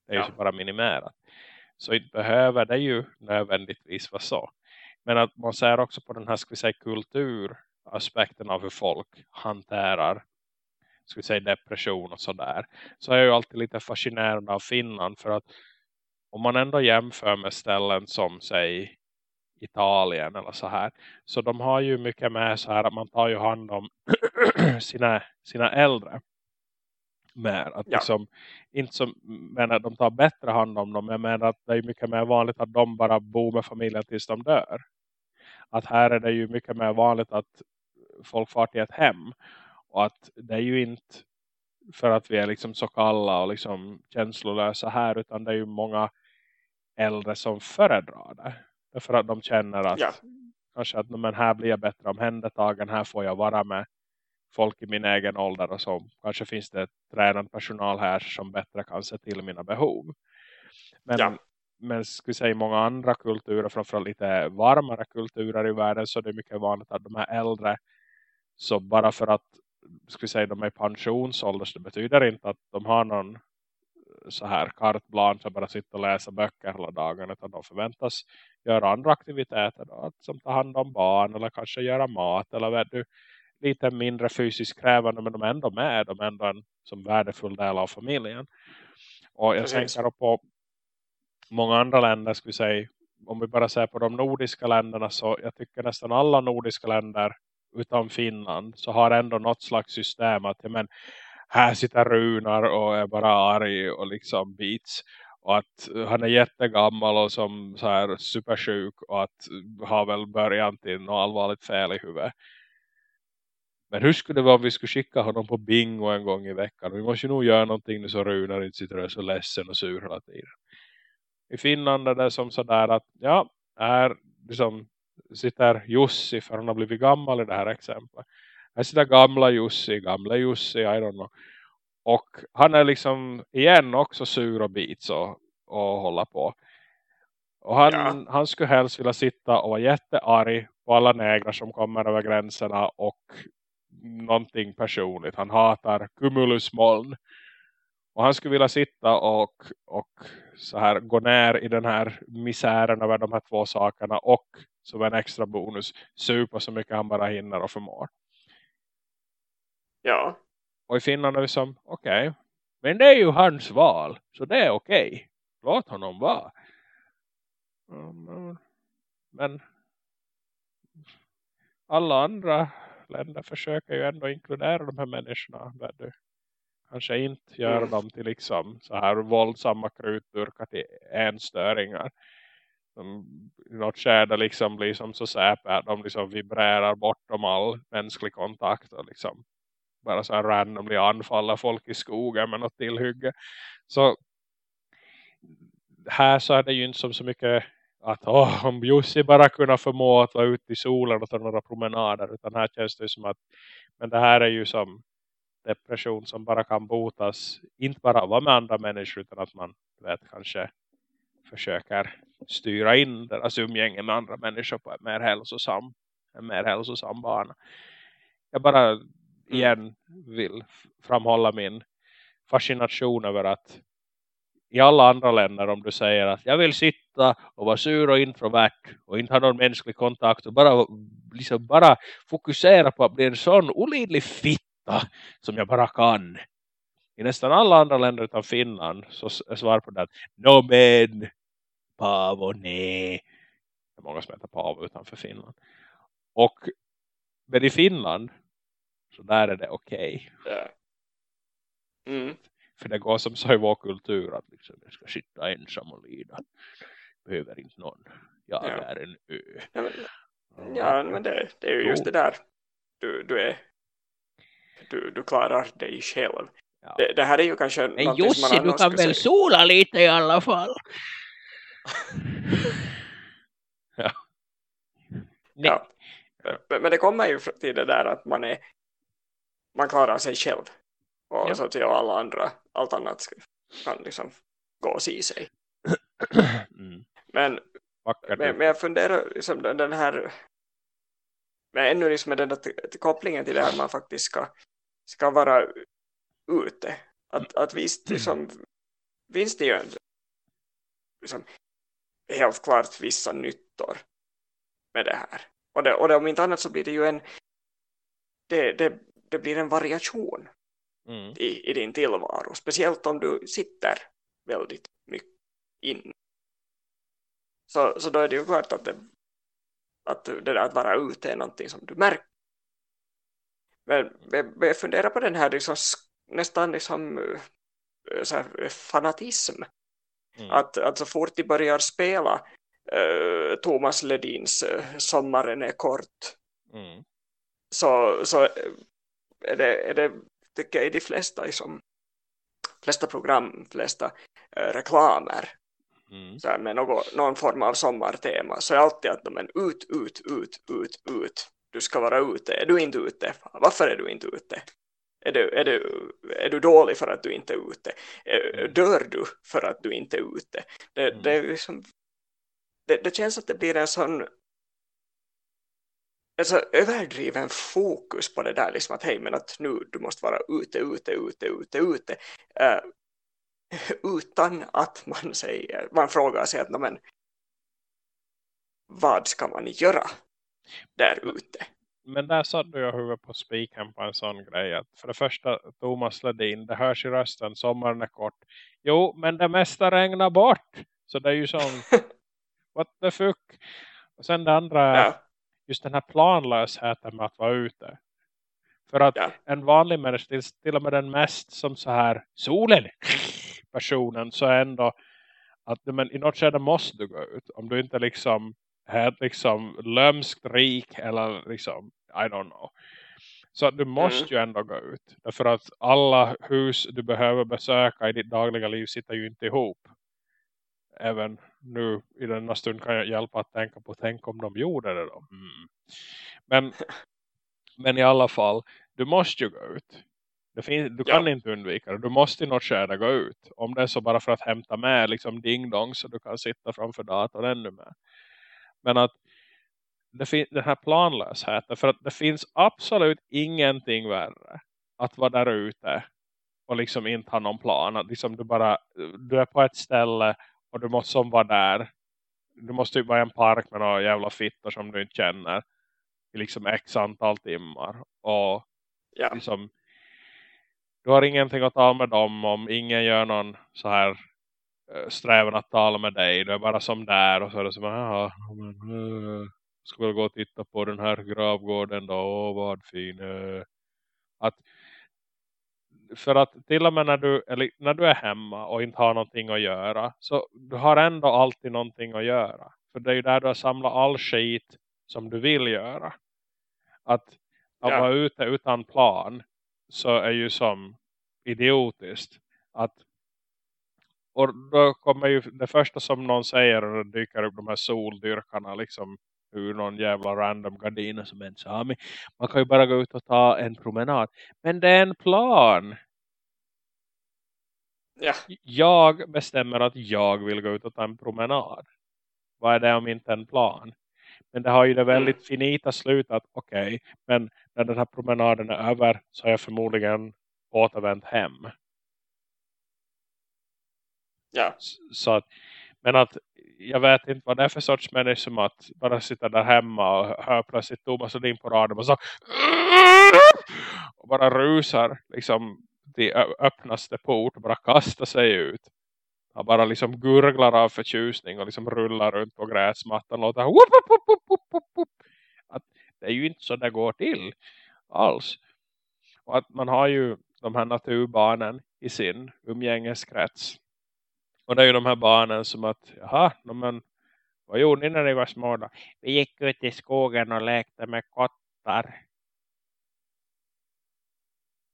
det är ja. ju bara minimerat. Så inte behöver det ju nödvändigtvis vara så. Men att man ser också på den här ska vi säga, kulturaspekten av hur folk hanterar ska vi säga, depression och sådär. Så är jag ju alltid lite fascinerad av Finland för att om man ändå jämför med ställen som säg Italien eller så här. Så de har ju mycket med så här att man tar ju hand om sina, sina äldre. Mer. Att ja. liksom, inte som, men att de tar bättre hand om dem. Jag menar att det är mycket mer vanligt att de bara bor med familjen tills de dör. Att här är det ju mycket mer vanligt att folk far till ett hem. Och att det är ju inte för att vi är liksom så kalla och liksom känslolösa här. Utan det är ju många äldre som föredrar det. För att de känner att ja. kanske att men här blir jag bättre omhändertagen. Här får jag vara med folk i min egen ålder och så. Kanske finns det tränad personal här som bättre kan se till mina behov. Men, ja. men skulle säga många andra kulturer, framförallt lite varmare kulturer i världen så är det mycket vanligt att de här äldre så bara för att skulle säga de är i pensionsålder så det betyder inte att de har någon så här kartblanche att bara sitta och läsa böcker hela dagen utan de förväntas göra andra aktiviteter då, att som ta hand om barn eller kanske göra mat eller vad du lite mindre fysiskt krävande men de är ändå med, de är ändå en som värdefull del av familjen och jag Precis. tänker på många andra länder vi säga om vi bara ser på de nordiska länderna så jag tycker nästan alla nordiska länder utan Finland så har ändå något slags system att men, här sitter Runar och är bara arg och liksom bits och att han är jättegammal och som så här supersjuk och att har väl början till något allvarligt fel i huvudet. Men hur skulle det vara om vi skulle skicka honom på bingo en gång i veckan? Vi måste ju nog göra någonting nu så Runar inte sitter så ledsen och sur hela tiden. I Finland är det som sådär att ja, är liksom sitter Jussi för han har blivit gammal i det här exemplet. Här sitter gamla Jussi, gamla Jussi, I don't know. Och han är liksom igen också sur och bits och, och hålla på. Och han, ja. han skulle helst vilja sitta och vara jättearg på alla negrar som kommer över gränserna och någonting personligt. Han hatar cumulusmoln. Och han skulle vilja sitta och, och så här gå ner i den här misären över de här två sakerna och som en extra bonus supa så mycket han bara hinner och förmår. Ja. Och i Finland är vi som, okej. Okay. Men det är ju hans val. Så det är okej. Okay. Låt honom vara. Men alla andra länder försöker ju ändå inkludera de här människorna. du kanske inte gör mm. dem till liksom så här våldsamma krutburkar till enstöringar. de, i något skärde liksom blir som så säpe att de liksom vibrerar bortom all mänsklig kontakt och liksom bara så här randomly anfalla folk i skogen med något tillhygge. Så här så är det ju inte som så mycket att oh, om Jussi bara kunna förmå att vara ute i solen och ta några promenader utan här känns det som att men det här är ju som depression som bara kan botas inte bara av med andra människor utan att man vet kanske försöker styra in deras umgänge med andra människor på ett mer hälsosam, en mer hälsosam bana. Jag bara mm. igen vill framhålla min fascination över att i alla andra länder om du säger att jag vill sitta och vara sur och introvert och inte ha någon mänsklig kontakt och bara, liksom bara fokusera på att bli en sån olidlig fitta som jag bara kan. I nästan alla andra länder utan Finland så är svar på det att no men Paavo, nej. Det är många som heter Paavo utanför Finland. Och men i Finland så där är det okej. Okay. Yeah. Mm. För det går som så i vår kultur att liksom, jag ska sitta ensam och lida. Behöver inte någon. Jag ja. är en ö. Ja, men, ja, men det, det är ju just det där. Du, du, är, du, du klarar dig själv. Ja. Det, det, här är ju kanske Men Jussi, du kan väl säga. sola lite i alla fall. ja. ja. Men, men det kommer ju till det där att man är man klarar sig själv och ja. så att säga alla andra allt annat kan liksom gå och se sig mm. men, men, men jag funderar liksom den här men ännu liksom med den där kopplingen till det här man faktiskt ska, ska vara ute. Att, att visst liksom, finns det ju en, liksom, helt klart vissa nyttor med det här. Och, det, och det, om inte annat så blir det ju en det, det, det blir en variation mm. i, i din tillvaro. Speciellt om du sitter väldigt mycket in. Så, så då är det ju klart att det, att det där att vara ute är någonting som du märker. Men jag funderar på den här liksom, nästan liksom, eh, så här, fanatism. Mm. Att, att så fort de börjar spela uh, Thomas Ledins uh, Sommaren är kort mm. så, så är det, är det tycker jag i de flesta liksom, flesta program, flesta äh, reklamer mm. så här, med något, någon form av sommartema så är alltid att de är ut, ut, ut, ut, ut du ska vara ute, är du inte ute? Varför är du inte ute? Är du, är, du, är du dålig för att du inte är ute? Mm. Dör du för att du inte är ute? Det, mm. det, är liksom, det, det känns att det blir en sån alltså, överdriven fokus på det där liksom att hej men att nu du måste vara ute, ute, ute, ute, ute uh, utan att man säger, man frågar sig att men, vad ska man göra där ute? Men där satt jag huvudet på spiken på en sån grej att för det första Thomas Ledin, det hörs i rösten, sommaren är kort. Jo, men det mesta regnar bort. Så det är ju sån, what the fuck? Och sen det andra ja just den här planlösheten med att vara ute. För att ja. en vanlig människa, till, och med den mest som så här solen personen så är ändå att men, i något skede måste du gå ut. Om du inte liksom är liksom lömskt rik eller liksom, I don't know. Så du måste mm. ju ändå gå ut. Därför att alla hus du behöver besöka i ditt dagliga liv sitter ju inte ihop även nu i denna stund kan jag hjälpa att tänka på tänk om de gjorde det då. Mm. Men, men i alla fall, du måste ju gå ut. Finns, du kan ja. inte undvika det. Du måste i något skede gå ut. Om det är så bara för att hämta med liksom ding dong så du kan sitta framför datorn ännu mer. Men att det den här planlösheten. För att det finns absolut ingenting värre. Att vara där ute och liksom inte ha någon plan. Att liksom du bara du är på ett ställe och du måste som vara där. Du måste ju vara i en park med några jävla fittor som du inte känner. I liksom x antal timmar. Och ja. liksom, du har ingenting att tala med dem om. Ingen gör någon så här uh, strävan att tala med dig. Du är bara som där. Och så är det som, jaha, men, uh, ska väl gå och titta på den här gravgården då. Åh, vad fin. Uh. Att för att till och med när du, eller när du är hemma och inte har någonting att göra så du har ändå alltid någonting att göra. För det är ju där du har samlat all skit som du vill göra. Att, att Ja. vara ute utan plan så är ju som idiotiskt. Att, och då kommer ju det första som någon säger och dyker upp de här soldyrkarna liksom ur någon jävla random gardiner som en sami. Man kan ju bara gå ut och ta en promenad. Men det är en plan. Ja, Jag bestämmer att jag vill gå ut och ta en promenad. Vad är det om inte en plan? Men det har ju det väldigt finita slut att okej, men när den här promenaden är över så har jag förmodligen återvänt hem. ja, Så att, men att jag vet inte vad det är för sorts människa som att bara sitta där hemma och hör plötsligt Thomas Odin på radion och så och bara rusar liksom till öppnaste port och bara kastar sig ut. Han bara liksom gurglar av förtjusning och liksom rullar runt på gräsmattan och låter whoop, whoop, whoop, whoop, whoop, whoop. att det är ju inte så det går till alls. Och att man har ju de här naturbarnen i sin umgängeskrets. Och det är ju de här barnen som att, jaha, no, men vad gjorde ni när ni var små då? Vi gick ut i skogen och lekte med kottar.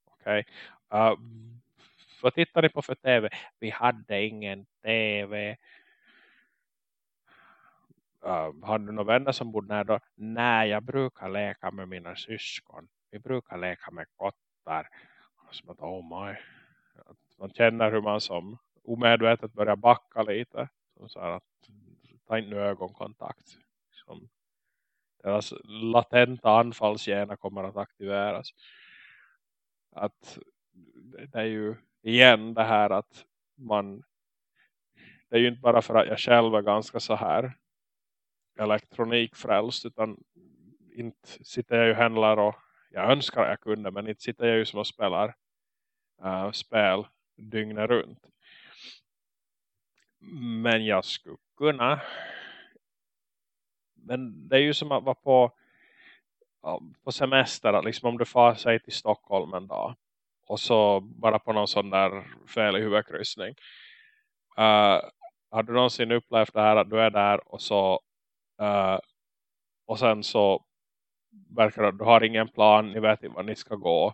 Okej. Uh, vad tittar ni på för tv? Vi hade ingen tv. Uh, har du några vänner som bor nära då? Nej, jag brukar leka med mina syskon. Vi brukar leka med kottar. Som att, oh my. Att Man känner hur man som omedvetet börjar backa lite. Som så här att ta inte nu ögonkontakt. Som deras latenta anfallsgener kommer att aktiveras. Att det är ju igen det här att man det är ju inte bara för att jag själv är ganska så här elektronikfrälst utan inte sitter jag ju händlar och jag önskar att jag kunde men inte sitter jag ju som och spelar uh, spel dygnet runt. Men jag skulle kunna. Men det är ju som att vara på på semester. Att liksom om du far sig till Stockholm en dag. Och så bara på någon sån där fel i huvudkryssning. Uh, eh, har du någonsin upplevt det här att du är där och så uh, och sen så verkar det att du har ingen plan, ni vet inte var ni ska gå.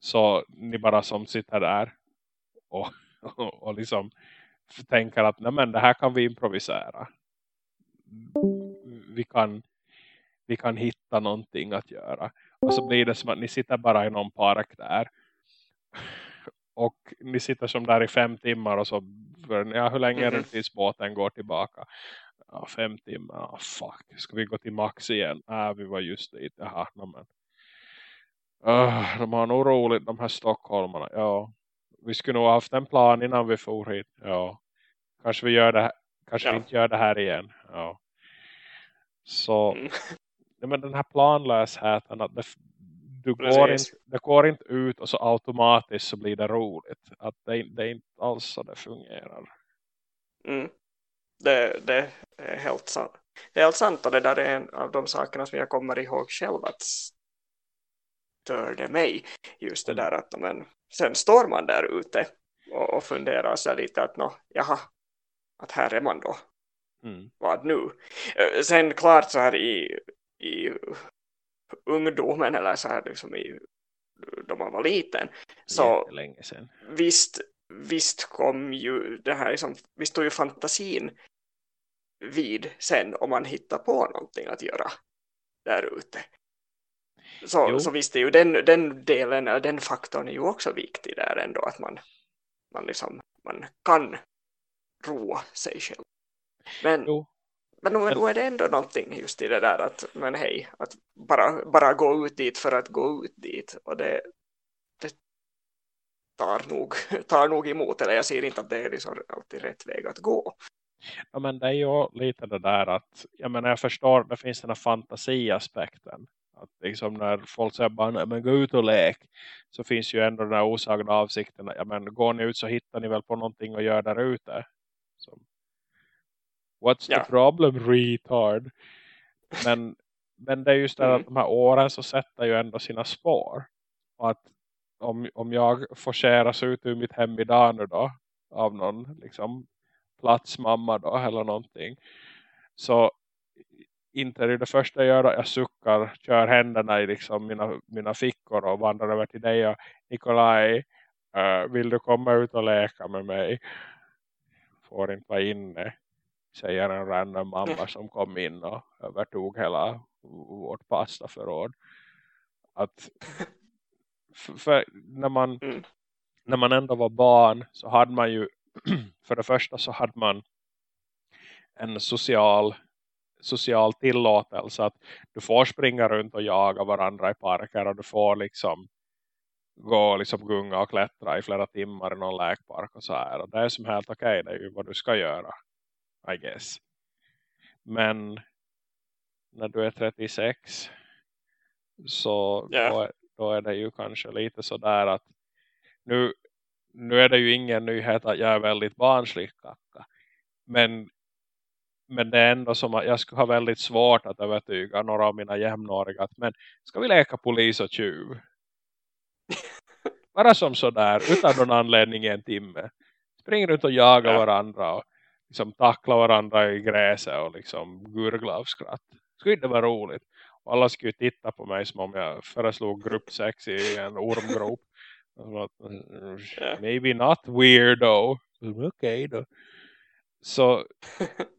Så ni bara som sitter där och, och, och liksom tänker att nej men det här kan vi improvisera. Vi kan, vi kan hitta någonting att göra. Och så blir det som att ni sitter bara i någon park där. Och ni sitter som där i fem timmar och så ja, hur länge är det tills båten går tillbaka? Ja, fem timmar. Ah, fuck. Ska vi gå till Max igen? Nej, vi var just dit. Jaha, men. Uh, de har nog roligt, de här stockholmarna. Ja. Vi skulle nog ha haft en plan innan vi for hit. Ja. Kanske vi gör det här. Kanske Ja. vi inte gör det här igen. Ja. Så Mm. men den här planlösheten att det, du går inte, det går inte ut och så automatiskt så blir det roligt. Att det, det är inte alls så det fungerar. Mm. Det, det är helt sant. Det är helt sant och det där är en av de sakerna som jag kommer ihåg själv att störde mig. Just det Mm. där att men, sen står man där ute och, och funderar så lite att nå, jaha, att här är man då. Mm. Vad nu? Eh, Sen klart så här i, i ungdomen eller så här liksom i, då man var liten så visst, visst kom ju det här liksom, visst tog ju fantasin vid sen om man hittar på någonting att göra där ute. Så, Jo. så visst är ju den, den delen, den faktorn är ju också viktig där ändå att man, man liksom, man kan roa sig själv. Men, Jo. men nu, Men- nu är det ändå någonting just i det där att, men hej, att bara, bara gå ut dit för att gå ut dit och det, det tar, nog, tar nog emot, eller jag ser inte att det är liksom alltid rätt väg att gå. Ja, men det är ju lite det där att jag menar jag förstår det finns den här fantasiaspekten. Att liksom när folk säger bara "Nej, men gå ut och lek så finns ju ändå den här osagda avsikten. Ja, men går ni ut så hittar ni väl på någonting att göra där ute. Så, What's Ja. the problem retard? Men, men det är just det Mm. att de här åren så sätter ju ändå sina spår. Och att om, om jag forceras ut ur mitt hem idag nu då av någon liksom platsmamma då eller någonting Så inte är det, det första jag gör jag suckar, kör händerna i liksom mina, mina fickor och vandrar över till dig och Nikolaj, uh, vill du komma ut och leka med mig? Får inte vara inne säger en random mamma som kom in och övertog hela vårt pastaförråd. Att när man mm. när man ändå var barn så hade man ju för det första så hade man en social social tillåtelse att du får springa runt och jaga varandra i parker och du får liksom gå och liksom gunga och klättra i flera timmar i någon läkpark och så här. Och det är som helt okej, okay, det är ju vad du ska göra. I guess. Men när du är 36 så yeah. då, då, är det ju kanske lite sådär att nu, nu är det ju ingen nyhet att jag är väldigt barnslig kacka. Men, men det är ändå som att jag skulle ha väldigt svårt att övertyga några av mina jämnåriga att men ska vi leka polis och tjuv? Bara som sådär utan någon anledning i en timme. Spring runt och jaga ja. varandra och liksom tackla varandra i gräset och liksom gurgla av skratt. Skulle det vara roligt? Och alla skulle titta på mig som om jag föreslog gruppsex i en ormgrop. Maybe not weirdo. Okej okay, då. Så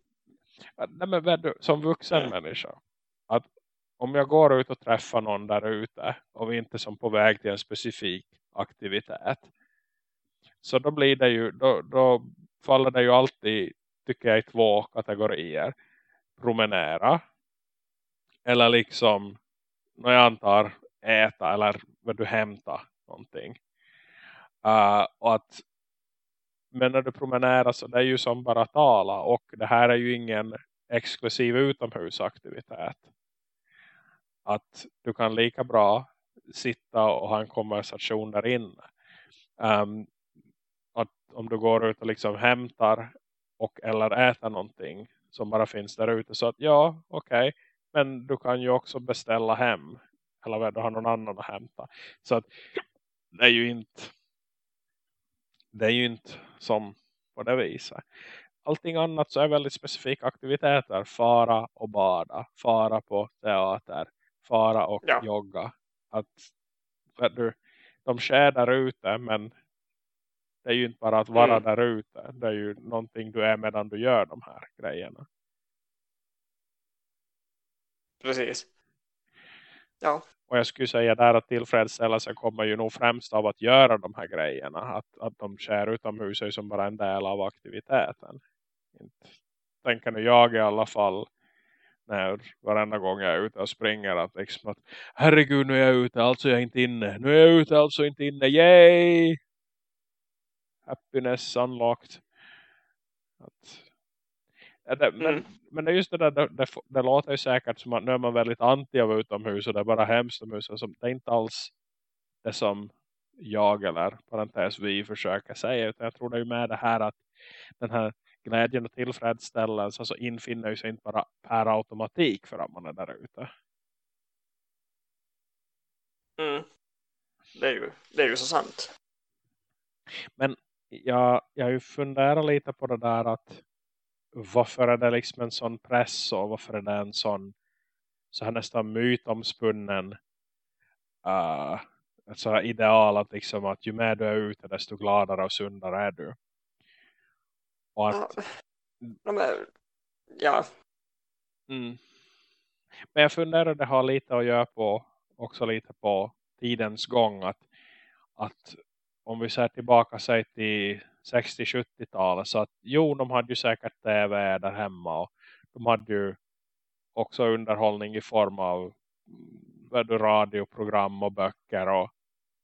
nej men, som vuxen människa. Att om jag går ut och träffar någon där ute. Och vi inte som på väg till en specifik aktivitet. Så då blir det ju. Då, då faller det ju alltid tycker jag i två kategorier. Promenera. Eller liksom, när jag antar äta eller vad du hämta någonting. Uh, och att, men när du promenerar så det är ju som bara tala. Och det här är ju ingen exklusiv utomhusaktivitet. Att du kan lika bra sitta och ha en konversation där inne. Um, att om du går ut och liksom hämtar och eller äter någonting som bara finns där ute. Så att ja, okej. Okay. Men du kan ju också beställa hem. Eller du har någon annan att hämta. Så att det är ju inte det är ju inte som på det viset. Allting annat så är väldigt specifika aktiviteter. Fara och bada. Fara på teater. Fara och ja. jogga. Att, att du, de sker där ute men det är ju inte bara att vara mm. där ute. Det är ju någonting du är medan du gör de här grejerna. Precis. Ja. Och jag skulle säga där att tillfredsställelsen kommer ju nog främst av att göra de här grejerna. Att, att de sker utomhus är som bara en del av aktiviteten. Tänker nu jag i alla fall när varenda gång jag är ute och springer att liksom att herregud nu är jag ute, alltså jag är inte inne. Nu är jag ute, alltså inte inne. Yay! happiness unlocked. Att, det, men, mm. men det är just det där, det, det, det, låter ju säkert som att nu är man väldigt anti av utomhus och det är bara hemskt utomhus. Alltså, det är inte alls det som jag eller parentes vi försöker säga. Utan jag tror det är med det här att den här glädjen och tillfredsställelsen så infinner sig inte bara per automatik för att man är där ute. Mm. Det, är ju, det är ju så sant. Men jag, jag har ju funderat lite på det där att varför är det liksom en sån press och varför är det en sån så här nästan mytomspunnen uh, ett sådär ideal att liksom att ju mer du är ute desto gladare och sundare är du. Och att ja, men, ja. Mm. Men jag funderar det har lite att göra på också lite på tidens gång att, att om vi ser tillbaka sig till 60-70-talet så att jo, de hade ju säkert tv där hemma och de hade ju också underhållning i form av mm, radioprogram och böcker och,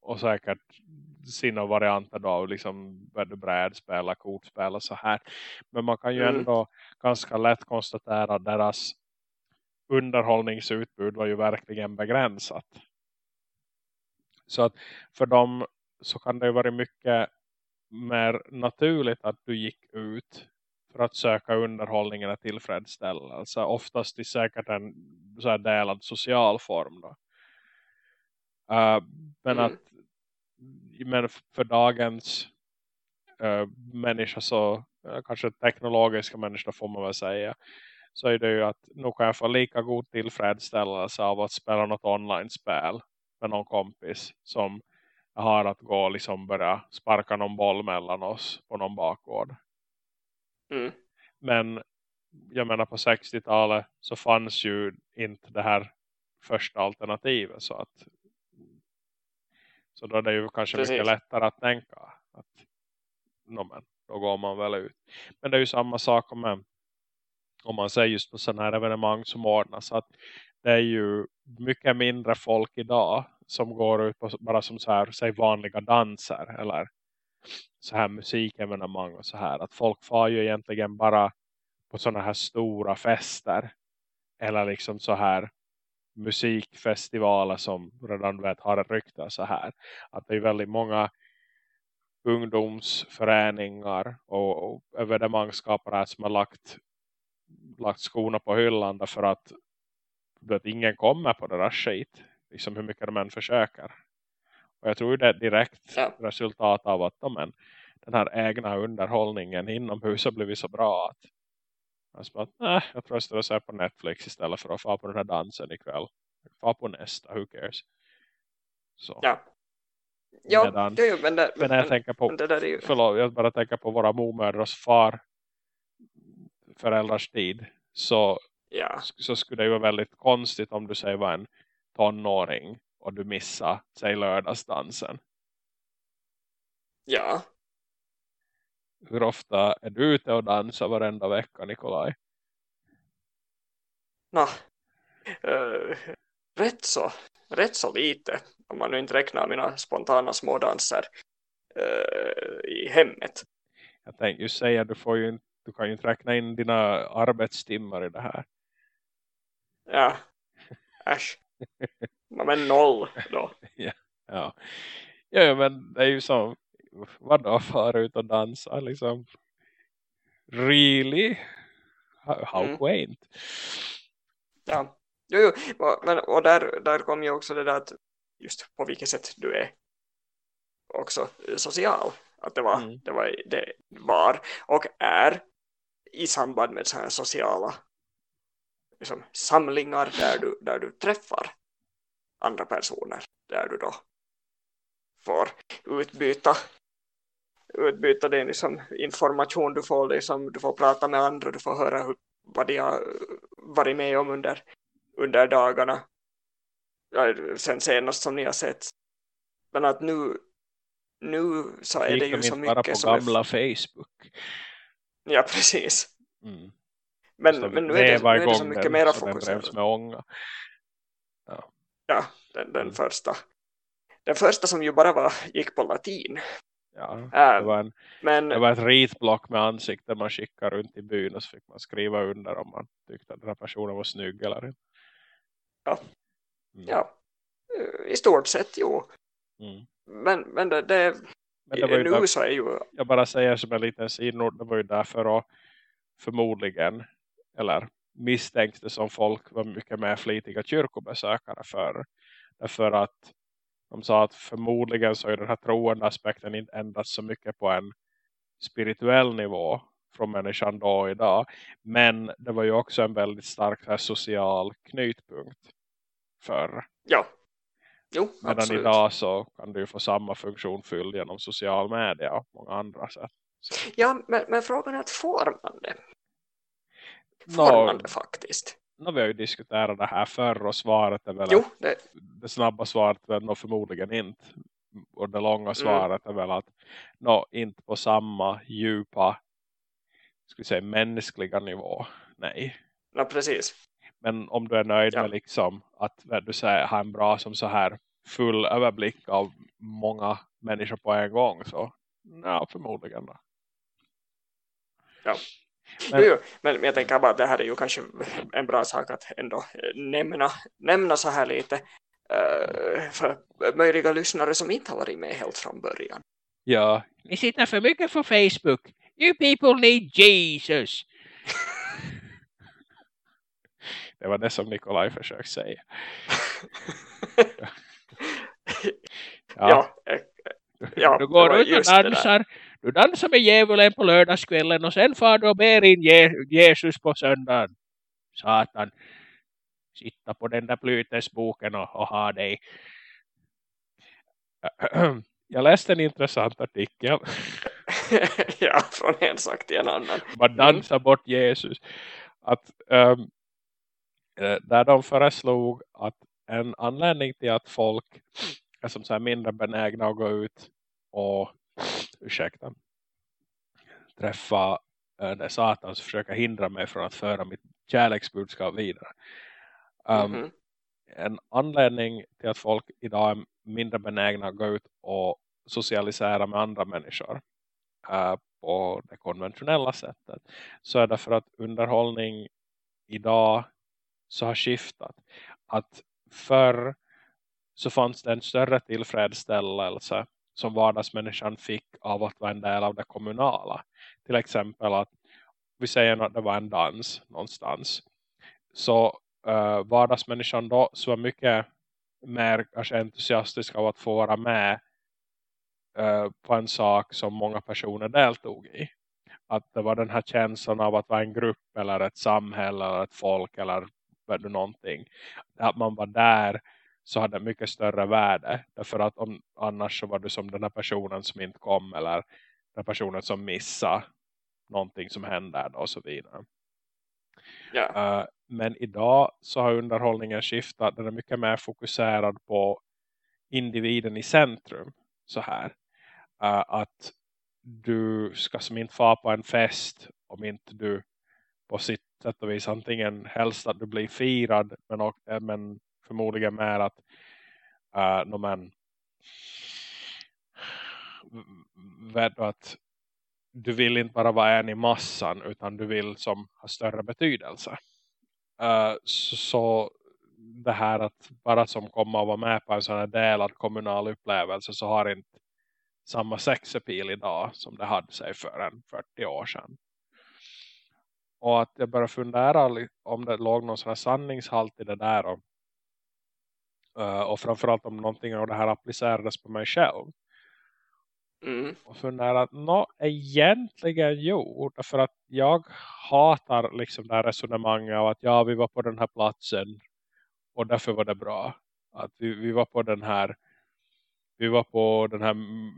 och säkert sina varianter då liksom brädspel, kortspel och så här. Men man kan ju mm. ändå ganska lätt konstatera att deras underhållningsutbud var ju verkligen begränsat. Så att för dem så kan det vara mycket mer naturligt att du gick ut för att söka underhållning eller tillfredsställelse. Oftast i säkert en så här delad social form. Då. Uh, men mm. att men för dagens uh, människa så uh, kanske teknologiska människor får man väl säga så är det ju att nu kan jag få lika god tillfredsställelse av att spela något online-spel med någon kompis som har att gå och liksom börja sparka någon boll mellan oss på någon bakgård. Mm. Men jag menar på 60-talet så fanns ju inte det här första alternativet så att så då är det ju kanske Precis. mycket lättare att tänka att no, men, då går man väl ut. Men det är ju samma sak med om man säger just på sådana här evenemang som ordnas att det är ju mycket mindre folk idag som går ut på bara som så här, säg vanliga danser eller så här musikevenemang och så här. Att folk far ju egentligen bara på sådana här stora fester eller liksom så här musikfestivaler som redan vet har ett rykte så här. Att det är väldigt många ungdomsföreningar och, och evenemangskapare som har lagt, lagt skorna på hyllan därför att, att ingen kommer på det där skit. Liksom hur mycket de än försöker. Och jag tror det är direkt ja. resultat av att de, den här egna underhållningen inomhus har blivit så bra att jag att, nej, jag tror jag på Netflix istället för att få på den här dansen ikväll. Få på nästa, who cares? Så. Ja. Ja, Medan, jo, men, det, men, när jag tänker på, det där är ju... förlåt, jag bara tänker på våra mormödrars far föräldrars tid så, ja. så skulle det ju vara väldigt konstigt om du säger var en tonåring och du missar, säg lördagsdansen. Ja. Hur ofta är du ute och dansar varenda vecka, Nikolaj? Nå, uh, rätt så rätt så lite om man nu inte räknar mina spontana smådanser uh, i hemmet. Jag tänkte ju säga, du, får ju, du kan ju inte räkna in dina arbetstimmar i det här. Ja, äsch. Men noll då. ja, ja. ja, men det är ju som vadå fara ut och dansa liksom. Really? How, how mm. quaint. Ja, jo, jo. Men, och där, där kom ju också det där att just på vilket sätt du är också social. Att det var, mm. det var, det var och är i samband med så här sociala liksom, samlingar där du, där du träffar andra personer. Där du då får utbyta utbyta din liksom, information du får, liksom, du får prata med andra, du får höra hur, vad de har varit med om under, under dagarna sen senast som ni har sett men att nu nu så är det ju så mycket bara på gamla är... Facebook ja precis mm. Men, men nu, är det, nu är det så mycket mer fokuserat med ånga ja, ja den, den mm. första den första som ju bara var, gick på latin Ja, det, var en, men, det var ett ritblock med ansikte man skickar runt i byn och så fick man skriva under om man tyckte att den här personen var snygg eller inte. Ja, mm. ja. i stort sett jo. Mm. Men, men det, det, men det var ju nu där, så är ju... Jag bara säger som en liten sidnord, det var ju därför att förmodligen, eller misstänkte som folk var mycket mer flitiga kyrkobesökare för. Därför att de sa att förmodligen så är den här troende aspekten inte endast så mycket på en spirituell nivå från människan och idag. Men det var ju också en väldigt stark här, social knytpunkt för. Ja. Jo, Medan absolut. idag så kan du få samma funktion fylld genom social media och många andra sätt. Så. Ja, men, men frågan är att får man det? Får no, faktiskt? no, vi har ju diskuterat det här förr och svaret är väl jo, det... det snabba svaret är nog förmodligen inte. Och det långa mm. svaret mm. är väl att no, inte på samma djupa ska säga, mänskliga nivå. Nej. Ja, precis. Men om du är nöjd ja. med liksom att du säger, ha en bra som så här full överblick av många människor på en gång så ja, förmodligen då. Ja. Men, jo, men, jag tänker bara att det här är ju kanske en bra sak att ändå nämna, nämna så här lite uh, för möjliga lyssnare som inte har varit med helt från början. Ja, ni sitter för mycket på Facebook. You people need Jesus. det var det som Nikolaj försökte säga. ja. ja, eh, ja, du går ut och dansar du dansar med djävulen på lördagskvällen och sen far du och ber in Jesus på söndagen. satan sitta på den där flytesboken och, och ha dig. Jag läste en intressant artikel. ja, från en sak till en annan. Man mm. dansar bort Jesus. Att, um, där de föreslog att en anledning till att folk är som så här mindre benägna att gå ut och ursäkta, träffa äh, satan som försöker hindra mig från att föra mitt kärleksbudskap vidare. Um, mm -hmm. En anledning till att folk idag är mindre benägna att gå ut och socialisera med andra människor uh, på det konventionella sättet så är det för att underhållning idag så har skiftat. Att förr så fanns det en större tillfredsställelse som vardagsmänniskan fick av att vara en del av det kommunala. Till exempel att vi säger att det var en dans någonstans. Så uh, vardagsmänniskan då så var mycket mer kanske entusiastisk av att få vara med uh, på en sak som många personer deltog i. Att det var den här känslan av att vara en grupp eller ett samhälle eller ett folk eller någonting. Att man var där så hade mycket större värde. Därför att om, annars så var du som den här personen som inte kom eller den personen som missade någonting som hände och så vidare. Yeah. Uh, men idag så har underhållningen skiftat. Den är mycket mer fokuserad på individen i centrum. Så här. Uh, att du ska som inte få på en fest om inte du på sitt sätt och vis antingen helst att du blir firad men, och, eh, men förmodligen mer att uh, no, men, vet du att du vill inte bara vara en i massan utan du vill som ha större betydelse. Uh, så, så, det här att bara som komma och vara med på en sån här delad kommunal upplevelse så har inte samma sexapil idag som det hade sig för en 40 år sedan. Och att jag började fundera om det låg någon sån här sanningshalt i det där och Uh, och framförallt om någonting av det här applicerades på mig själv. Mm. Och fundera att nå egentligen jo. Därför att jag hatar liksom det här resonemanget av att ja vi var på den här platsen. Och därför var det bra. Att vi, vi var på den här vi var på den här,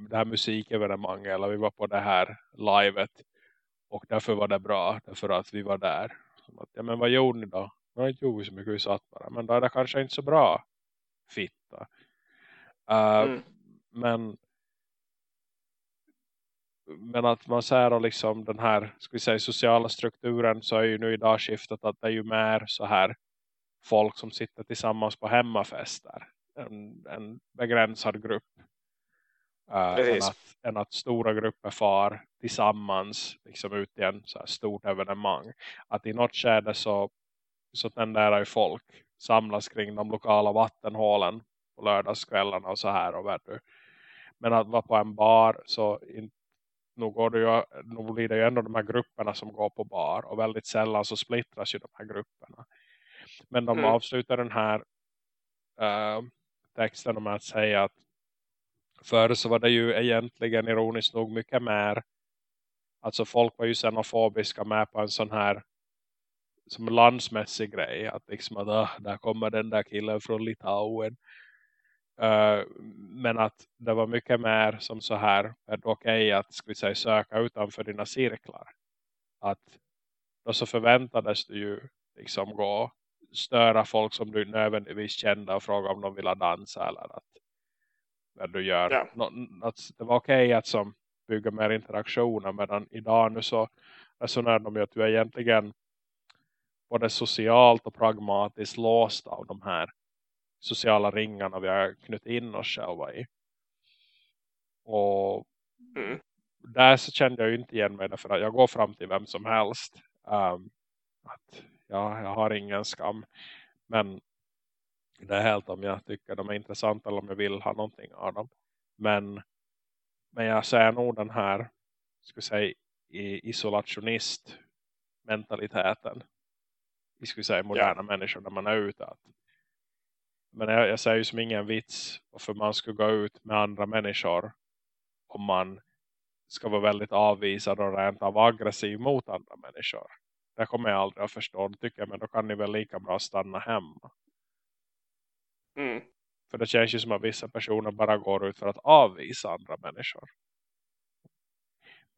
det här musikevenemanget eller vi var på det här livet och därför var det bra därför att vi var där. Att, ja, men vad gjorde ni då? Jag inte gjort så mycket vi satt bara. Men då är det kanske inte så bra fitta. Uh, mm. Men men att man ser liksom den här ska vi säga, sociala strukturen så är ju nu idag skiftat att det är ju mer så här folk som sitter tillsammans på hemmafester. En, en begränsad grupp. Uh, än, att, än att stora grupper far tillsammans liksom ut i en så här stort evenemang. Att i något skede så, så tenderar ju folk samlas kring de lokala vattenhålen på lördagskvällarna och så här. Och du. Men att vara på en bar så in, nog, går det ju, nog blir det ju ändå de här grupperna som går på bar. Och väldigt sällan så splittras ju de här grupperna. Men de mm. avslutar den här uh, texten med att säga att förr så var det ju egentligen ironiskt nog mycket mer Alltså folk var ju xenofobiska med på en sån här som landsmässig grej. Att liksom att ah, där kommer den där killen från Litauen. Uh, men att det var mycket mer som så här. Okej okay att ska vi säga, söka utanför dina cirklar. Att då så förväntades du ju liksom gå störa folk som du nödvändigtvis kände och fråga om de ville dansa eller att när du gör ja. no, att det var okej okay att som bygga mer interaktioner medan idag nu så resonerar de ju att du egentligen både socialt och pragmatiskt låst av de här sociala ringarna vi har knutit in oss själva i. Och mm. där så kände jag ju inte igen mig för att jag går fram till vem som helst. Um, att ja, jag har ingen skam. Men det är helt om jag tycker de är intressanta eller om jag vill ha någonting av dem. Men, men jag ser nog den här ska säga, isolationist mentaliteten vi skulle säga moderna människor när man är ute. Att, men jag, jag säger ju som ingen vits varför man skulle gå ut med andra människor om man ska vara väldigt avvisad och rent av aggressiv mot andra människor. det kommer jag aldrig att förstå. tycker jag, men då kan ni väl lika bra stanna hemma. Mm. För det känns ju som att vissa personer bara går ut för att avvisa andra människor.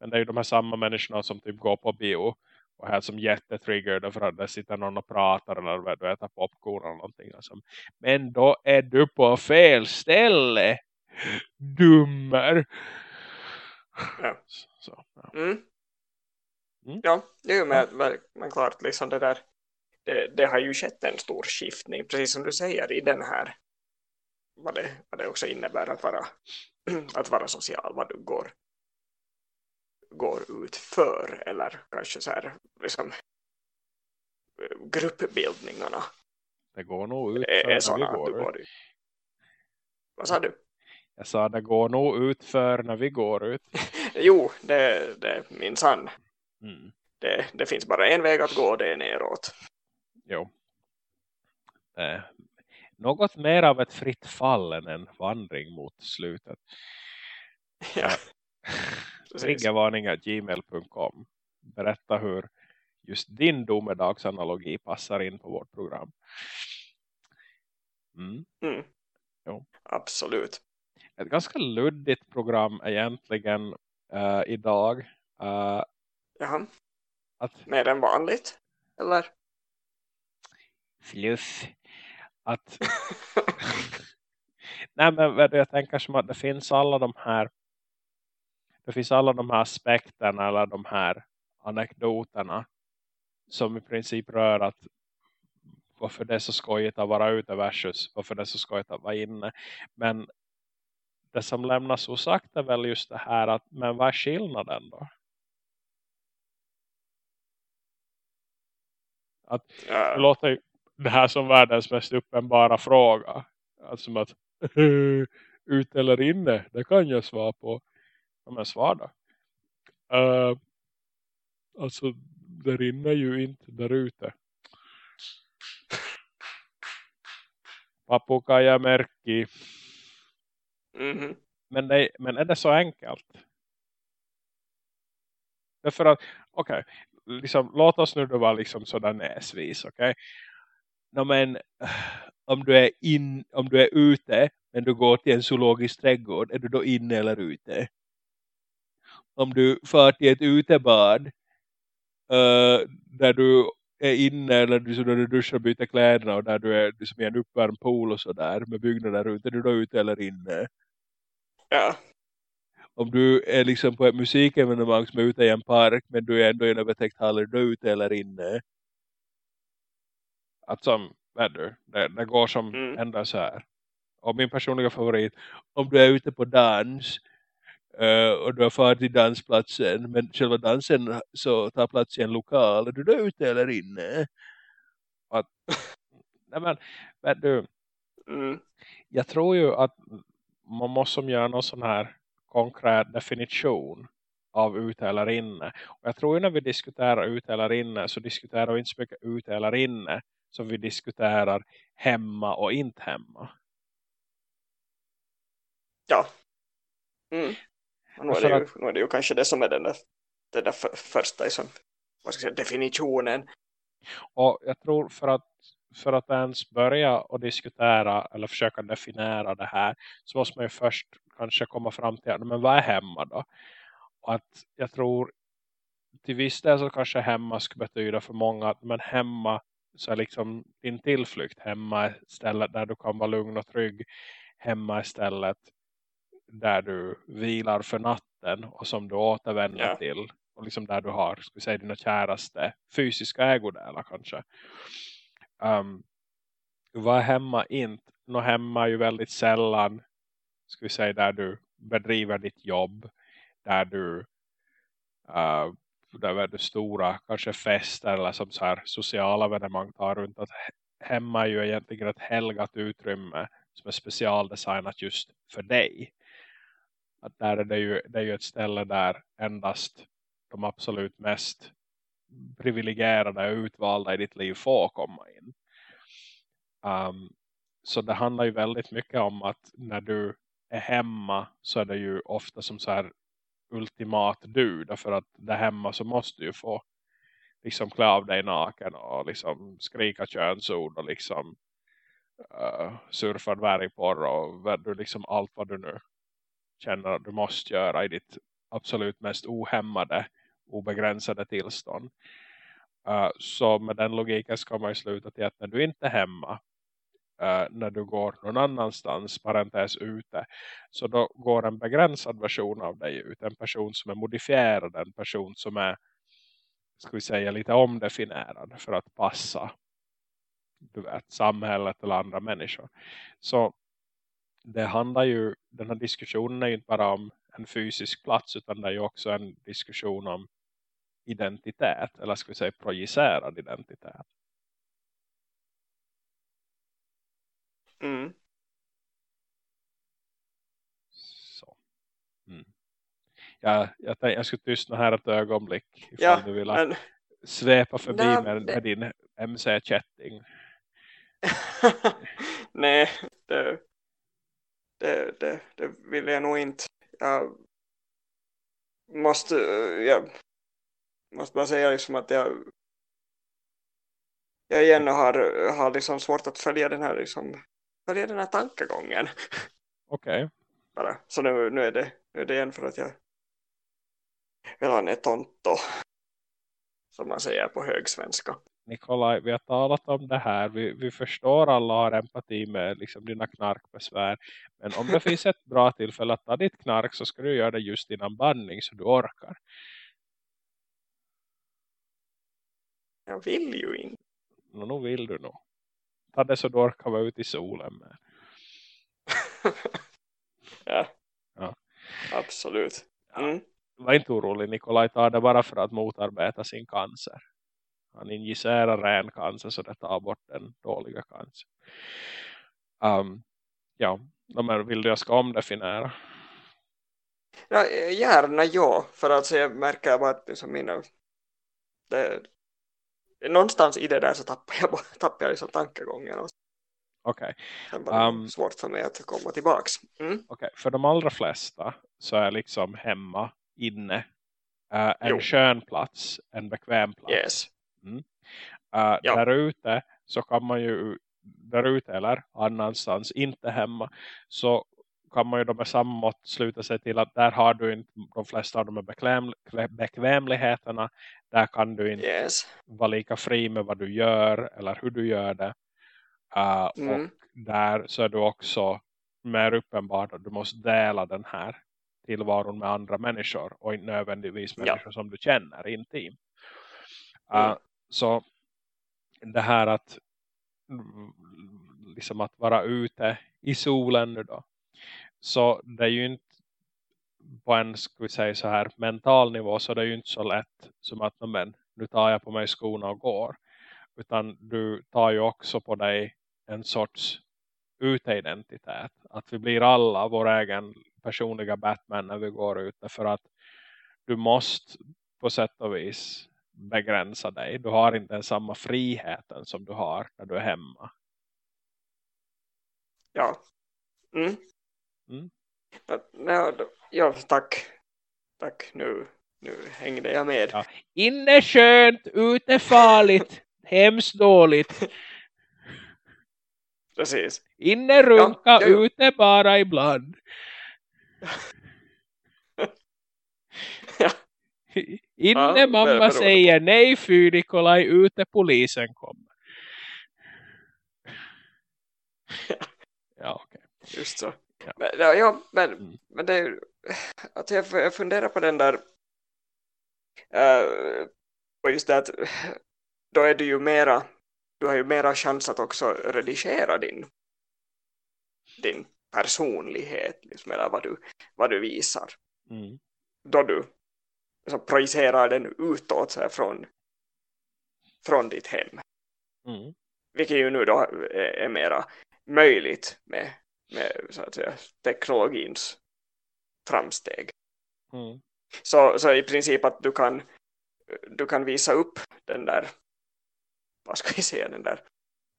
Men det är ju de här samma människorna som typ går på bio och här som jättetriggerade för att det sitter någon och pratar eller du äter popcorn eller någonting. Alltså. Men då är du på fel ställe. Dummer. Ja. Så, ja. Mm. Mm. Ja, det är ju med, men, men klart liksom det där det, det har ju skett en stor skiftning precis som du säger i den här vad det, vad det också innebär att vara att vara social, vad du går går ut för eller kanske så här liksom gruppbildningarna Det går nog ut för är sådana att du går går. Vad sa du? Jag sa det går nog ut för när vi går ut. Jo, det, det minns han. Mm. Det, det finns bara en väg att gå, det är neråt. Jo. Eh, något mer av ett fritt fall än en vandring mot slutet. Ja, precis. Triggervarningar gmail.com Berätta hur just din domedagsanalogi passar in på vårt program. Mm. Mm. Jo. Absolut. Ett ganska luddigt program egentligen eh, idag. Eh, Jaha, att mer än vanligt? Eller? fluff. Att Nej men jag tänker som att det finns alla de här det finns alla de här aspekterna eller de här anekdoterna som i princip rör att varför det är så skojigt att vara ute versus varför det är så skojigt att vara inne. Men det som lämnas osagt är väl just det här att men vad är skillnaden då? Att Ja, det låter det här som världens mest uppenbara fråga. Alltså som att ut eller inne, det kan jag svara på. Ja, men svar då. Uh, alltså, där inne är ju inte där ute. Papukaja märki. mhm. Men, det, men är det så enkelt? Därför att, okej, liksom, låt oss nu då vara liksom sådär näsvis, okej? No, men om du, är in, om du är ute men du går till en zoologisk trädgård, är du då inne eller ute? Om du far till ett utebad eh, där du är inne eller du, så där du duschar och byter kläderna och där du är liksom i en uppvärmd pool och sådär med byggnader ute, är du då ute eller inne? ja. om du är liksom på ett musikevenemang som är ute i en park men du är ändå i en övertäckt hall, är du ute eller inne? Att som, du, det, det går som Mm. ända så här. Och min personliga favorit, om du är ute på dans och du har fått till dansplatsen men själva dansen så tar plats i en lokal, är du då ute eller inne? Att, nej men, vet du, Mm. jag tror ju att man måste göra någon sån här konkret definition av ute eller inne. Och jag tror ju när vi diskuterar ute eller inne så diskuterar vi inte så mycket ute eller inne som vi diskuterar hemma och inte hemma. Ja. Mm. Nu, är det ju, nu är det ju kanske det som är den där, den där för, första liksom, vad ska säga, definitionen. Och jag tror för att, för att ens börja och diskutera eller försöka definiera det här så måste man ju först kanske komma fram till men vad är hemma då? Och att jag tror till viss del så kanske hemma skulle betyda för många att men hemma så är liksom din tillflykt hemma är stället där du kan vara lugn och trygg hemma är stället där du vilar för natten och som du återvänder Ja. till och liksom där du har ska vi säga, dina käraste fysiska ägodelar kanske um, vad är hemma inte? Nå hemma ju väldigt sällan ska vi säga där du bedriver ditt jobb där du uh, där du stora kanske fester eller som så här sociala evenemang tar runt att he- hemma är ju egentligen ett helgat utrymme som är specialdesignat just för dig att där är det ju, det är ju ett ställe där endast de absolut mest privilegierade och utvalda i ditt liv får komma in. Um, så det handlar ju väldigt mycket om att när du är hemma så är det ju ofta som så här ultimat du. Därför att det hemma så måste du ju få liksom klä av dig naken och liksom skrika könsord och liksom uh, surfa dvärgporr och du liksom allt vad du nu känner att du måste göra i ditt absolut mest ohämmade obegränsade tillstånd. Uh, så med den logiken ska man ju sluta till att när du inte är hemma uh, när du går någon annanstans, parentes ute så då går en begränsad version av dig ut. En person som är modifierad, en person som är ska vi säga lite omdefinierad för att passa du vet, samhället eller andra människor. Så det handlar ju, den här diskussionen är ju inte bara om en fysisk plats utan det är ju också en diskussion om identitet eller ska vi säga projicerad identitet. Mm. Så. Mm. Ja, jag, tänkte, jag skulle tystna här ett ögonblick ifall Ja, du vill men svepa förbi Nej, med, med din MC-chatting. nej, det, det, det, det vill jag nog inte. Jag måste, jag måste bara säga liksom att jag, jag igen har, har liksom svårt att följa den här, liksom, följa den här tankegången. Okej. Bara. Så nu, nu, är det, nu är det igen för att jag vill ha en tonto. Som man säger på högsvenska. Nikolaj, vi har talat om det här. Vi, vi förstår alla har empati med liksom, dina knarkbesvär. Men om det finns ett bra tillfälle att ta ditt knark så ska du göra det just innan bandning så du orkar. Jag vill ju inte. Och nu vill du nog. Ta det så du orkar vara ute i solen med. ja. Ja. Absolut. Mm. Var inte orolig, Nikolaj tar det bara för att motarbeta sin cancer. Han injicerar ren cancer så det tar bort den dåliga cancer. Um, ja, men vill du jag ska omdefiniera? Ja, gärna ja, för att jag märker bara att liksom mina, det, någonstans i det där så tappar jag, tappar jag liksom tankegången och Okej. det Um, svårt för mig att komma tillbaks. Mm. Okej, för de allra flesta så är liksom hemma, inne, uh, en Jo. skön plats, en bekväm plats. Yes. Uh, Ja. Där ute så kan man ju, där ute eller annanstans, inte hemma, så kan man ju då med samma mått sluta sig till att där har du inte de flesta av de här bekväm, bekvämligheterna. Där kan du inte Yes. vara lika fri med vad du gör eller hur du gör det. Uh, Mm. Och där så är du också mer uppenbart att du måste dela den här tillvaron med andra människor och inte nödvändigtvis Ja. människor som du känner intimt. Mm. Så det här att liksom att vara ute i solen nu då. Så det är ju inte på en ska vi säga så här mental nivå så det är ju inte så lätt som att men, nu tar jag på mig skorna och går. Utan du tar ju också på dig en sorts uteidentitet. Att vi blir alla vår egen personliga Batman när vi går ute. För att du måste på sätt och vis begränsa dig. Du har inte samma friheten som du har när du är hemma. Ja. Mm. Mm. Ja, tack. Tack, nu, nu hängde jag med. Ja. Inne skönt, ute farligt, hemskt dåligt. Precis. Inne runka, Ja, ja, ja. ute bara ibland. Ja. Inne Ja, mamma säger nej fy Nikolaj, ute polisen kommer. Ja, okej. Just så. Ja. Men, ja, men, Mm. men det är att jag, jag funderar på den där uh, och just det att då är du ju mera du har ju mera chans att också redigera din din personlighet liksom, eller vad du, vad du visar Mm. då du så projicerar den utåt så här, från, från ditt hem Mm. vilket ju nu då är, är mera möjligt med, med så att säga, teknologins framsteg. Mm. Så, så i princip att du kan, du kan visa upp den där, vad ska vi säga, den där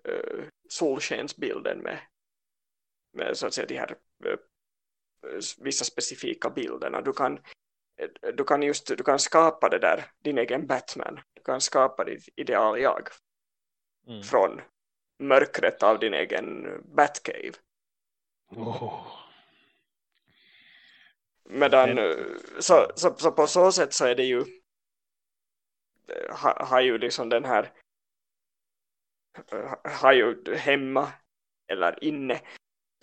uh, solskensbilden med, med så att säga de här uh, vissa specifika bilderna. Du kan du kan just du kan skapa det där, din egen Batman. Du kan skapa ditt ideal jag. Mm. Från mörkret av din egen Batcave. Oh. Medan, så, så, så, på så sätt så är det ju ha, har ju liksom den här har ju hemma eller inne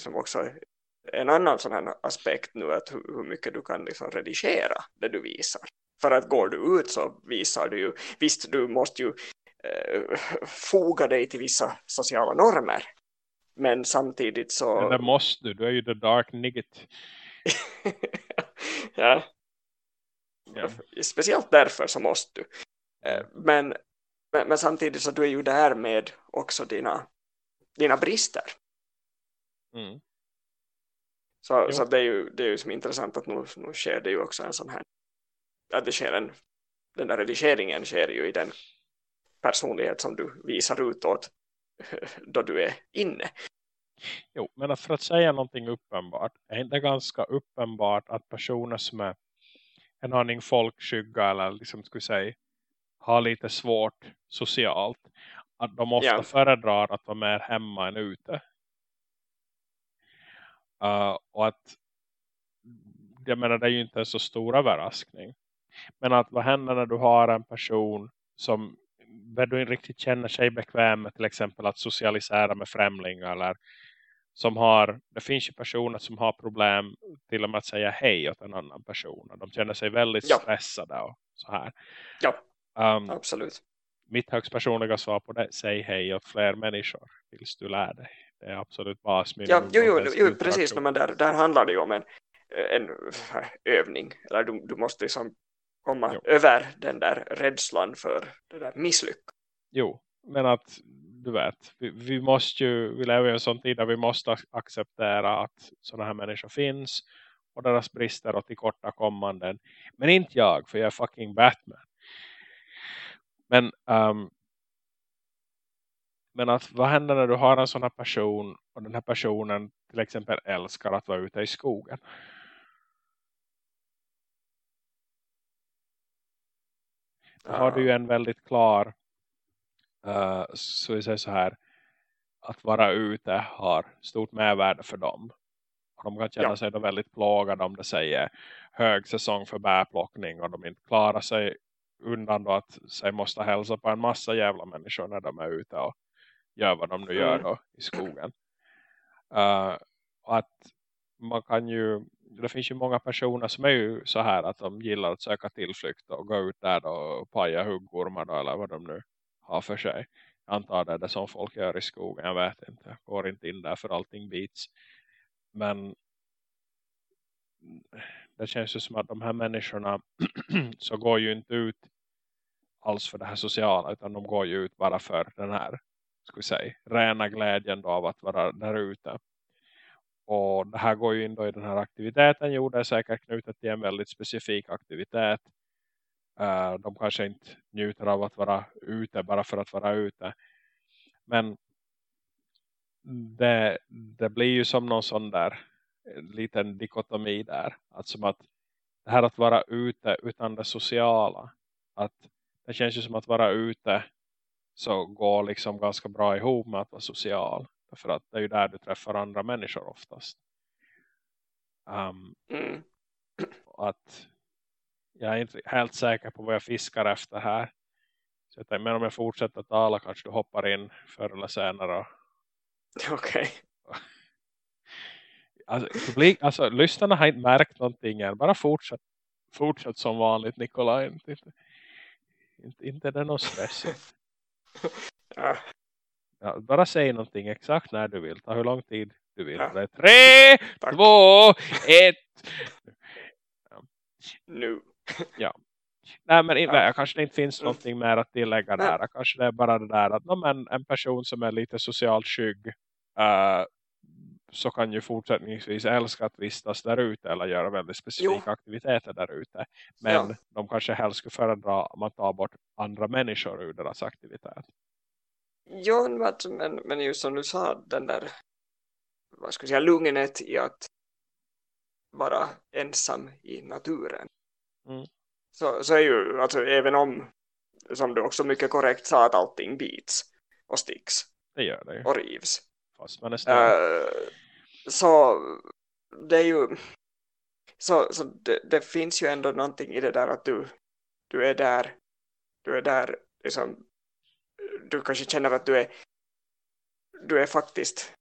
som också en annan sån här aspekt nu att hur, hur mycket du kan liksom redigera det du visar. För att går du ut så visar du ju, visst du måste ju eh, foga dig till vissa sociala normer. Men samtidigt så... Men det måste du, du är ju the dark nigget. ja. ja. Speciellt därför så måste du. Eh, men, men, men, samtidigt så du är ju där med också dina, dina brister. Mm. Så, så det är ju, det är ju som intressant att nu, nu sker det ju också en sån här att det sker en, den där redigeringen sker ju i den personlighet som du visar utåt då du är inne. Jo, men för att säga någonting uppenbart är det ganska uppenbart att personer som är en aning folkskygga eller liksom skulle säga har lite svårt socialt att de ofta yeah. föredrar att vara mer hemma än ute. Uh, och att jag menar det är ju inte en så stor överraskning. Men att vad händer när du har en person som där du inte riktigt känner sig bekväm med till exempel att socialisera med främlingar eller som har, det finns ju personer som har problem till och med att säga hej åt en annan person. De känner sig väldigt ja. stressade och så här. Ja, um, absolut. Mitt högst personliga svar på det, säg hej åt fler människor tills du lär dig. Det är absolut basminimum. Ja, jo, jo, jo precis, men där, där handlar det ju om en, en övning. Eller du, du måste liksom komma jo. över den där rädslan för det där misslyckas. Jo, men att du vet, vi, vi måste ju, vi lever i en sån tid där vi måste acceptera att sådana här människor finns och deras brister och tillkortakommanden. Men inte jag, för jag är fucking Batman. Men, um, men att vad händer när du har en sån här person och den här personen till exempel älskar att vara ute i skogen? Då har du ju en väldigt klar uh, så vi säger så här att vara ute har stort mervärde för dem. Och de kan känna ja. sig då väldigt plågade om det säger hög säsong för bärplockning och de inte klarar sig undan då att sig måste hälsa på en massa jävla människor när de är ute och gör vad de nu gör mm. då i skogen. Uh, att man kan ju det finns ju många personer som är ju så här att de gillar att söka tillflykt och gå ut där och paja huggormar då, eller vad de nu har för sig. Jag antar det är det som folk gör i skogen, jag vet inte. Jag går inte in där för allting bits. Men det känns ju som att de här människorna så går ju inte ut alls för det här sociala utan de går ju ut bara för den här ska vi säga, rena glädjen av att vara där ute. Och det här går ju in då i den här aktiviteten. Jo, det är säkert knutet till en väldigt specifik aktivitet. Eh, de kanske inte njuter av att vara ute bara för att vara ute. Men det, det blir ju som någon sån där liten dikotomi där. Att som att det här att vara ute utan det sociala. Att det känns ju som att vara ute så går liksom ganska bra ihop med att vara social. För att det är ju där du träffar andra människor oftast. Um, mm. Att jag är inte helt säker på vad jag fiskar efter här. Så jag tänkte, men om jag fortsätter tala kanske du hoppar in förr eller senare. Okej. Alltså, publik, alltså, lyssnarna har inte märkt någonting än. Bara fortsätt, fortsätt som vanligt Nikolaj. Inte, inte, inte det någon stress. ja. Bara säg någonting exakt när du vill. Ta hur lång tid du vill. Ja. Är tre, Tack. två, ett. Ja. Nu. ja. Nej men ja. kanske det inte finns någonting mer att tillägga där. Kanske det är bara det där att no, men, en person som är lite socialt skygg uh, så kan ju fortsättningsvis älska att vistas där ute eller göra väldigt specifika jo. aktiviteter där ute. Men ja. de kanske helst skulle föredra om man tar bort andra människor ur deras aktivitet. Jo, men, men just som du sa, den där vad ska jag säga, lugnet i att vara ensam i naturen. Mm. Så, så är ju, alltså även om som du också mycket korrekt sa att allting bits och sticks. Det det. Och rivs. Man är snäll. Uh, så det är ju så, så det, det, finns ju ändå någonting i det där att du, du är där du är där liksom, du kanske känner att du är du är faktiskt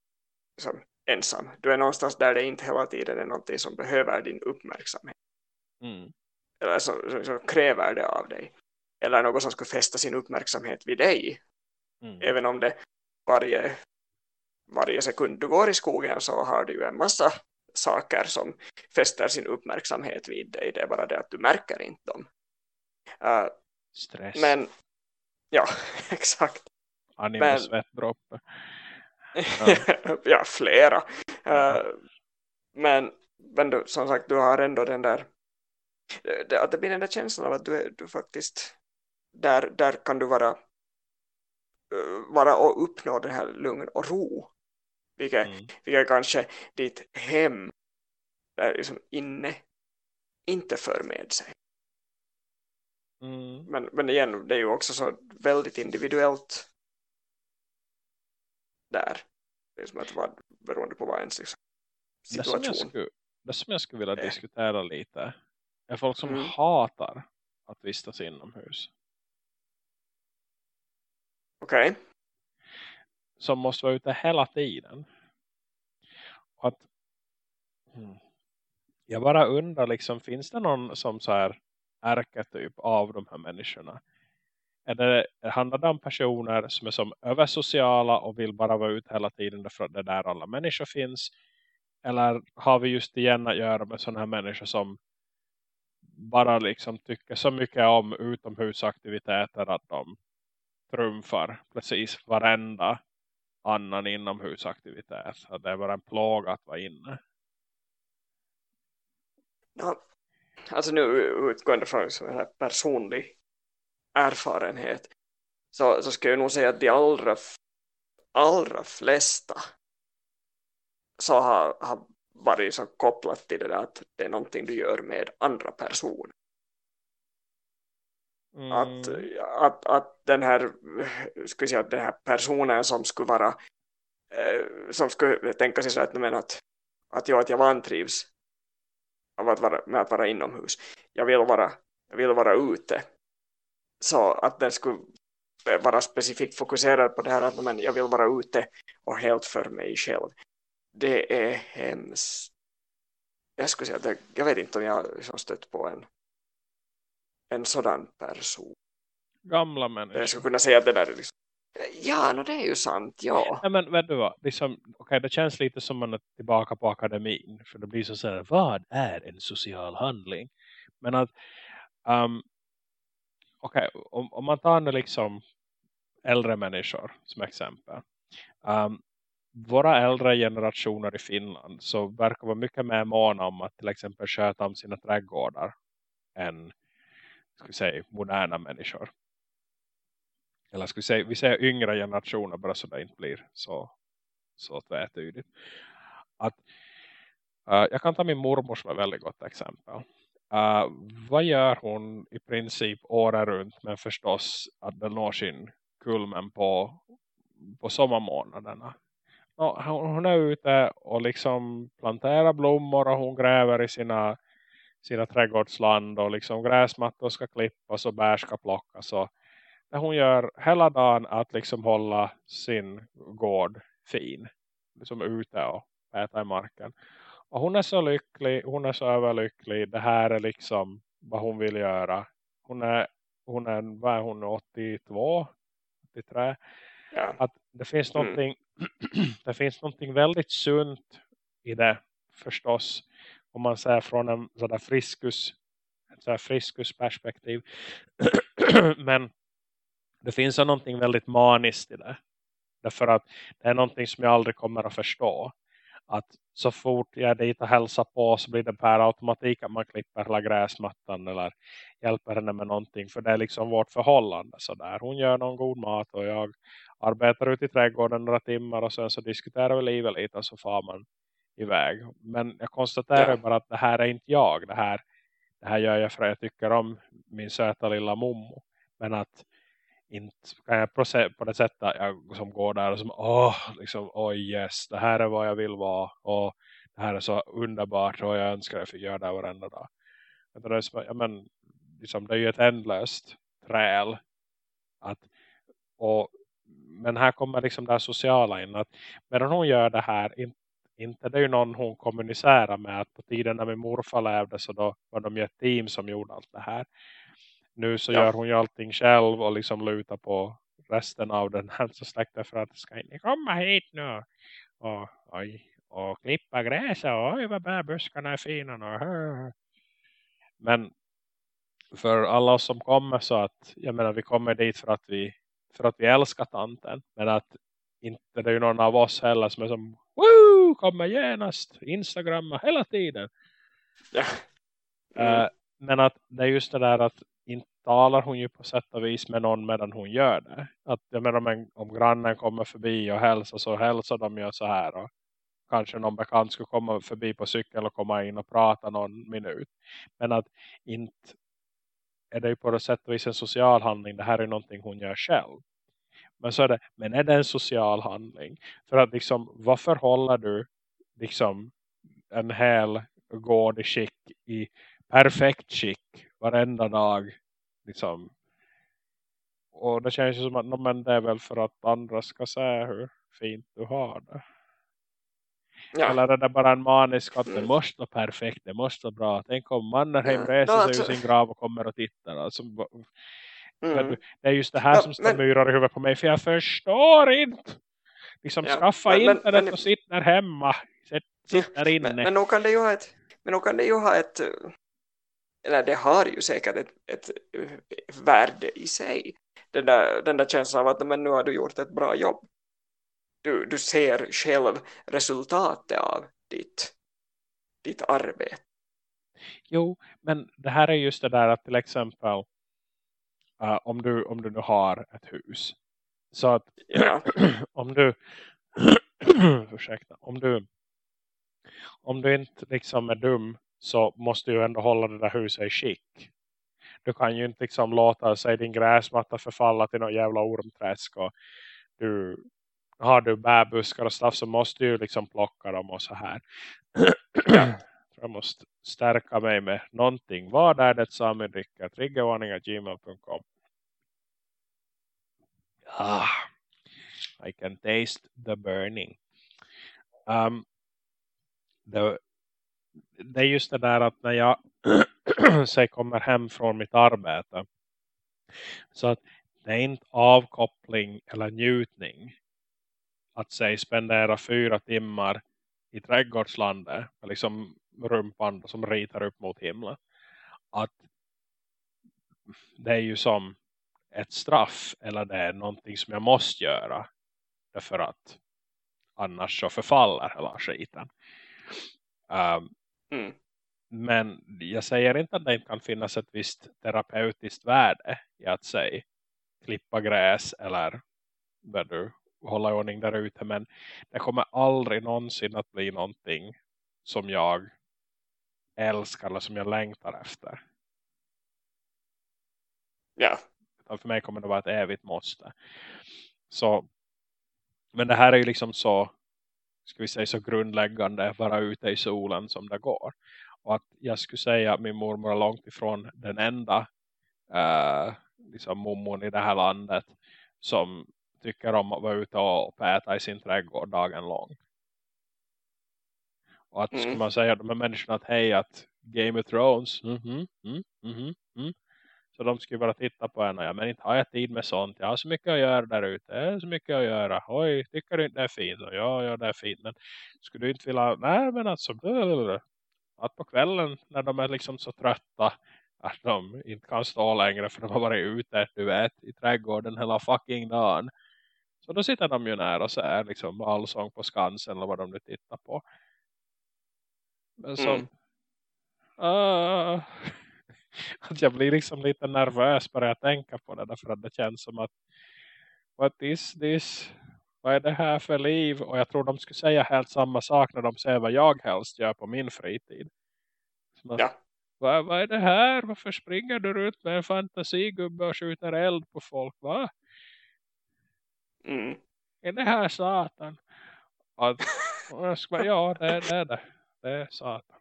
liksom, ensam. Du är någonstans där det inte hela tiden är någonting som behöver din uppmärksamhet. Mm. Eller som, kräver det av dig. Eller något som skulle fästa sin uppmärksamhet vid dig. Mm. Även om det varje, varje sekund du går i skogen så har du ju en massa saker som fäster sin uppmärksamhet vid dig. Det är bara det att du märker inte dem. Uh, Stress. Men, ja, exakt. Anime svettdroppe. Ja. ja, flera. Uh, men men du, som sagt, du har ändå den där det, att det blir den där känslan av att du, du faktiskt där, där kan du vara uh, vara och uppnå den här lugn och ro vilket, mm. vilket kanske ditt hem där liksom inne inte för med sig mm. men, men igen, det är ju också så väldigt individuellt där det är som att vara beroende på vad ens liksom, situation det som, skulle, det som jag skulle vilja är. diskutera lite är folk som mm. hatar att vistas inomhus okej okay som måste vara ute hela tiden. Och att hmm. jag bara undrar liksom, finns det någon som så här ärketyp av de här människorna? Eller det, handlar det om personer som är som översociala och vill bara vara ute hela tiden därför att det är där alla människor finns? Eller har vi just igen att göra med sådana här människor som bara liksom tycker så mycket om utomhusaktiviteter att de trumfar precis varenda annan inomhusaktivitet. Att det är bara en plåga att vara inne. Ja, alltså nu utgående från liksom personlig erfarenhet så, så ska jag nog säga att de allra, allra flesta så har, har varit så kopplat till det där att det är någonting du gör med andra personer. Mm. Att, att, att den här ska säga, den här personen som skulle vara eh, som skulle tänka sig så att, men att, att, jag, att jag vantrivs av att vara, med att vara inomhus. Jag vill vara, jag vill vara ute. Så att den skulle vara specifikt fokuserad på det här att men jag vill vara ute och helt för mig själv. Det är hemskt. Jag skulle säga att jag vet inte om jag har stött på en en sådan person. Gamla människor. Jag skulle kunna säga att det där är liksom Ja, no, det är ju sant, ja. Nej, men vet du vad? Liksom, okay, det känns lite som man är tillbaka på akademin. För det blir så såhär, vad är en social handling? Men att, um, okej, okay, om, om man tar nu liksom äldre människor som exempel. Um, våra äldre generationer i Finland så verkar vara mycket mer måna om att till exempel sköta om sina trädgårdar än ska vi säga, moderna människor. Eller ska vi säga, vi säger yngre generationer bara så det inte blir så, så tvättydigt. Att, uh, jag kan ta min mormor som ett väldigt gott exempel. Uh, vad gör hon i princip året runt men förstås att den når sin kulmen på, på sommarmånaderna. No, hon är ute och liksom planterar blommor och hon gräver i sina sina trädgårdsland och liksom gräsmattor ska klippas och bär ska plockas och det hon gör hela dagen att liksom hålla sin gård fin liksom ute och äta i marken. Och hon är så lycklig, hon är så överlycklig. Det här är liksom vad hon vill göra. Hon är, hon är vad är hon, 82 83 ja. att det finns mm. någonting det finns någonting väldigt sunt i det förstås om man säger från en sådär friskus, sådär friskus perspektiv. Men det finns någonting väldigt maniskt i det. Därför att det är någonting som jag aldrig kommer att förstå. Att så fort jag är dit och hälsar på så blir det per automatik att man klipper hela gräsmattan eller hjälper henne med någonting. För det är liksom vårt förhållande. Så där. Hon gör någon god mat och jag arbetar ute i trädgården några timmar och sen så diskuterar vi livet lite och så far man iväg. Men jag konstaterar ja. bara att det här är inte jag. Det här, det här gör jag för att jag tycker om min söta lilla mommo. Men att inte kan jag på det sättet jag som går där och som åh, liksom, oh yes, det här är vad jag vill vara och det här är så underbart och jag önskar att jag fick göra det varenda dag. Det är, som, ja, men, liksom, det är ju ett ändlöst träl att, och, men här kommer liksom det sociala in att medan hon gör det här inte, inte det är ju någon hon kommunicerar med att på tiden när min morfar levde så då var de ju ett team som gjorde allt det här nu så ja. gör hon ju allting själv och liksom lutar på resten av den här släkten för att ska ni komma hit nu och, oj, och klippa gräset och oj vad bärbuskarna är fina nu. men för alla som kommer så att jag menar vi kommer dit för att vi för att vi älskar tanten men att inte det är ju någon av oss heller som är som Woo! kommer genast Instagramma hela tiden ja. Mm. Uh, men att det är just det där att inte talar hon ju på sätt och vis med någon medan hon gör det. Att jag menar om, en, om grannen kommer förbi och hälsar så hälsar de ju så här. Och kanske någon bekant skulle komma förbi på cykel och komma in och prata någon minut. Men att inte är det ju på det sätt och vis en social handling. Det här är någonting hon gör själv. Men så är det, men är det en social handling? För att liksom, varför håller du liksom en hel gård i skick i perfekt skick varenda dag liksom. Och det känns ju som att men det är väl för att andra ska se hur fint du har det. Ja. Eller är det bara en manisk att det mm. måste vara perfekt, det måste vara bra. Tänk om Mannerheim ja. reser sig alltså... ur sin grav och kommer och tittar. Alltså, mm. Det är just det här ja, som stämmer i huvudet på mig. För jag förstår inte. Liksom ja, skaffa men, internet men, och sitta där hemma. Sitt, sitt där inne. Men, men nog kan det ju ha ett, men nog kan det ju ha ett eller det har ju säkert ett, ett, ett värde i sig. Den där, den där känslan av att men nu har du gjort ett bra jobb. Du, du ser själv resultatet av ditt, ditt arbete. Jo, men det här är just det där att till exempel uh, om, du, om du nu har ett hus. Så att ja. om du ursäkta, om du om du inte liksom är dum så måste du ändå hålla det där huset i skick. Du kan ju inte liksom låta sig din gräsmatta förfalla till någon jävla ormträsk och du har du bärbuskar och stuff så måste du liksom plocka dem och så här. jag måste stärka mig med någonting. Vad är det som är dricka? Ah, I can taste the burning. Um, det, det är just det där att när jag säg, kommer hem från mitt arbete så att det är inte avkoppling eller njutning att säg spendera fyra timmar i trädgårdslandet liksom rumpan som ritar upp mot himlen att det är ju som ett straff eller det är någonting som jag måste göra därför att annars så förfaller hela skiten um, Mm. Men jag säger inte att det inte kan finnas ett visst terapeutiskt värde i att säga klippa gräs eller du, hålla ordning där ute. Men det kommer aldrig någonsin att bli någonting som jag älskar eller som jag längtar efter. Ja. För mig kommer det vara ett evigt måste. Så, men det här är ju liksom så ska vi säga så grundläggande vara ute i solen som det går. Och att jag skulle säga att min mormor är långt ifrån den enda uh, liksom mormor i det här landet som tycker om att vara ute och päta i sin trädgård dagen lång. Och att mm. skulle man säga de här människorna att hej att Game of Thrones mm -hmm, mm, mm, mm, så de skulle bara titta på en och ja, men inte har jag tid med sånt. Jag har så mycket att göra där ute. Jag har så mycket att göra. Oj, tycker du inte det är fint? Och ja, ja, det är fint. Men skulle du inte vilja, nej men alltså, att på kvällen när de är liksom så trötta att de inte kan stå längre för de har varit ute, du vet, i trädgården hela fucking dagen. Så då sitter de ju nära och så är liksom allsång på Skansen eller vad de nu tittar på. Men som, mm. uh, att jag blir liksom lite nervös bara jag tänker på det. Därför att det känns som att what is this? Vad är det här för liv? Och jag tror de skulle säga helt samma sak när de säger vad jag helst gör på min fritid. Att, ja. vad, vad är det här? Varför springer du ut med en fantasigubbe och skjuter eld på folk? Va? Mm. Är det här satan? Att, ja, det, det är det. Det satan.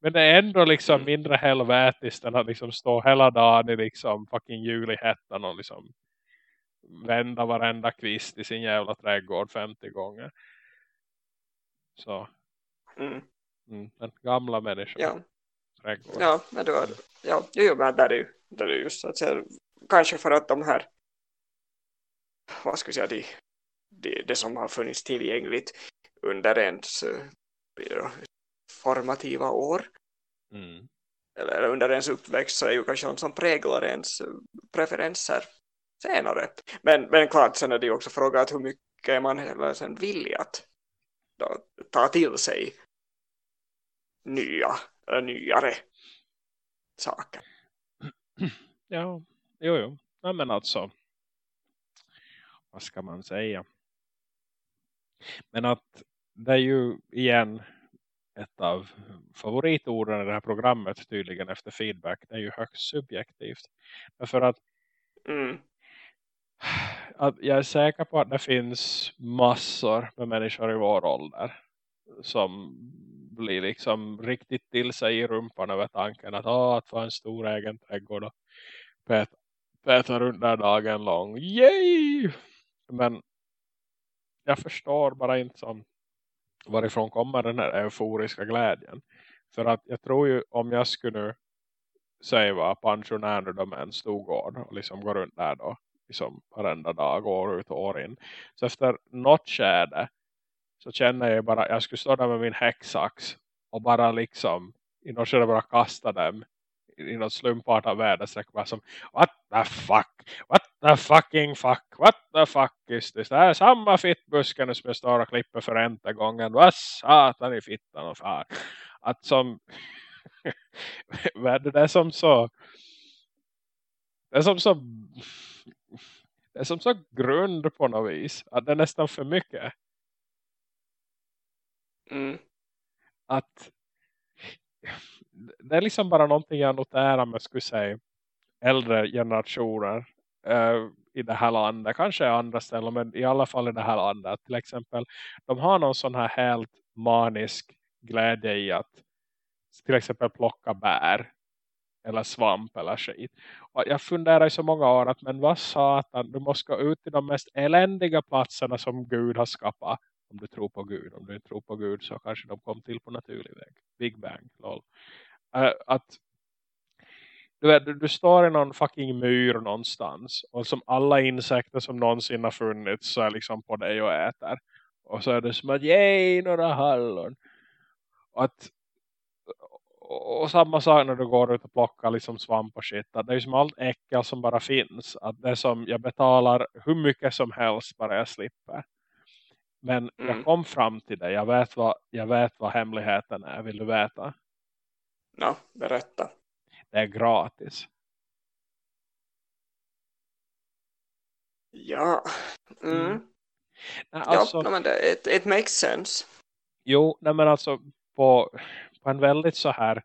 Men det är ändå liksom Mm. mindre helvetiskt än att liksom stå hela dagen i liksom fucking julihettan och liksom vända varenda kvist i sin jävla trädgård 50 gånger. Så, Mm. mm, den gamla människan. Ja. Trädgård. Ja, men du har, ja, jo, men där är ju, där är ju just så att säga, kanske för att de här, vad ska vi säga, de, de, det som har funnits tillgängligt under ens då, formativa år, Mm. eller under ens uppväxt så är ju kanske något som präglar ens preferenser senare. Men, men klart, sen är det ju också fråga att hur mycket man heller sen villig att då, ta till sig nya, eller nyare saker. Ja, jo, jo. Ja, men alltså. Vad ska man säga? Men att det är ju igen ett av favoritorden i det här programmet tydligen efter feedback. Det är ju högst subjektivt. Därför att, Mm. att jag är säker på att det finns massor med människor i vår ålder som blir liksom riktigt till sig i rumpan över tanken att, ah, att få en stor egen trädgård och peta, peta runt där dagen lång. Yay! Men jag förstår bara inte som varifrån kommer den här euforiska glädjen. För att jag tror ju om jag skulle säga vad pensionärer nu då med en stor gård och liksom går runt där då liksom varenda dag, år ut och år in. Så efter något skäde så känner jag bara jag skulle stå där med min häcksax och bara liksom i något skede bara kasta dem i något slumpartat väderstreck bara som what the fuck, what the fucking fuck, what the fuck is this? Det här är samma fittbusken som jag står och klipper för enda gången. Vad satan i fittan och fan. Att som det är som så det är som så det är som så grund på något vis. Att det är nästan för mycket. Mm. Att det är liksom bara någonting jag noterar med skulle säga äldre generationer eh, i det här landet. Kanske andra ställen men i alla fall i det här landet. Till exempel de har någon sån här helt manisk glädje i att till exempel plocka bär eller svamp eller skit. Och jag funderar i så många år att men vad satan, du måste gå ut till de mest eländiga platserna som Gud har skapat. Om du tror på Gud. Om du inte tror på Gud så kanske de kom till på naturlig väg. Big bang, lol. Uh, att du, vet, du, du står i någon fucking myr någonstans. Och som alla insekter som någonsin har funnits så är liksom på dig och äter. Och så är det som att, yay, några hallon. Och att och, samma sak när du går ut och plockar liksom svamp och shit. Det är som allt äckel som bara finns. Att det som jag betalar hur mycket som helst bara jag slipper. Men Mm. jag kom fram till det. Jag vet, vad, jag vet vad hemligheten är. Vill du veta? Ja, berätta. Det är gratis. Ja. Mm. Mm. Nej, Alltså, ja, men det, it, it makes sense. Jo, nej men alltså på, på en väldigt så här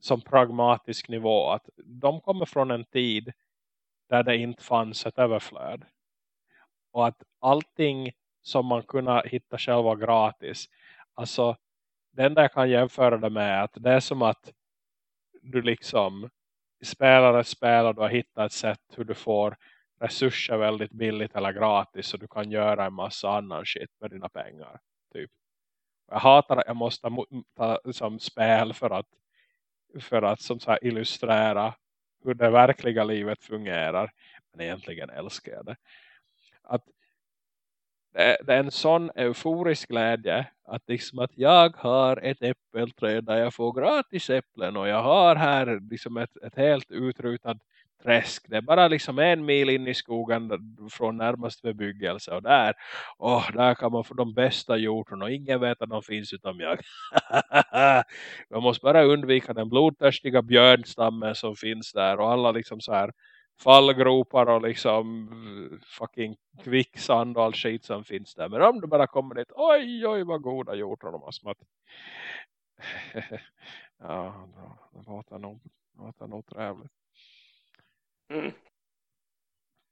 som pragmatisk nivå att de kommer från en tid där det inte fanns ett överflöd. Och att allting som man kunde hitta själv var gratis. Alltså det enda jag kan jämföra det med är att det är som att du liksom spelar ett spel och du har hittat ett sätt hur du får resurser väldigt billigt eller gratis så du kan göra en massa annan shit med dina pengar. Typ. Jag hatar att jag måste ta liksom, spel för att för att som så här illustrera hur det verkliga livet fungerar. Men egentligen älskar jag det. Att det, det är en sån euforisk glädje att liksom att jag har ett äppelträd där jag får gratis äpplen och jag har här liksom ett, ett helt utrutat träsk. Det är bara liksom en mil in i skogen från närmast bebyggelse och där, oh, där kan man få de bästa hjortorna och ingen vet att de finns utom jag. man måste bara undvika den blodtörstiga björnstammen som finns där och alla liksom så här fallgropar och liksom fucking kvicksand och all skit som finns där. Men om du bara kommer dit, oj oj vad goda hjortor de har smatt. ja, det låter nog, låter nog trevligt. Mm.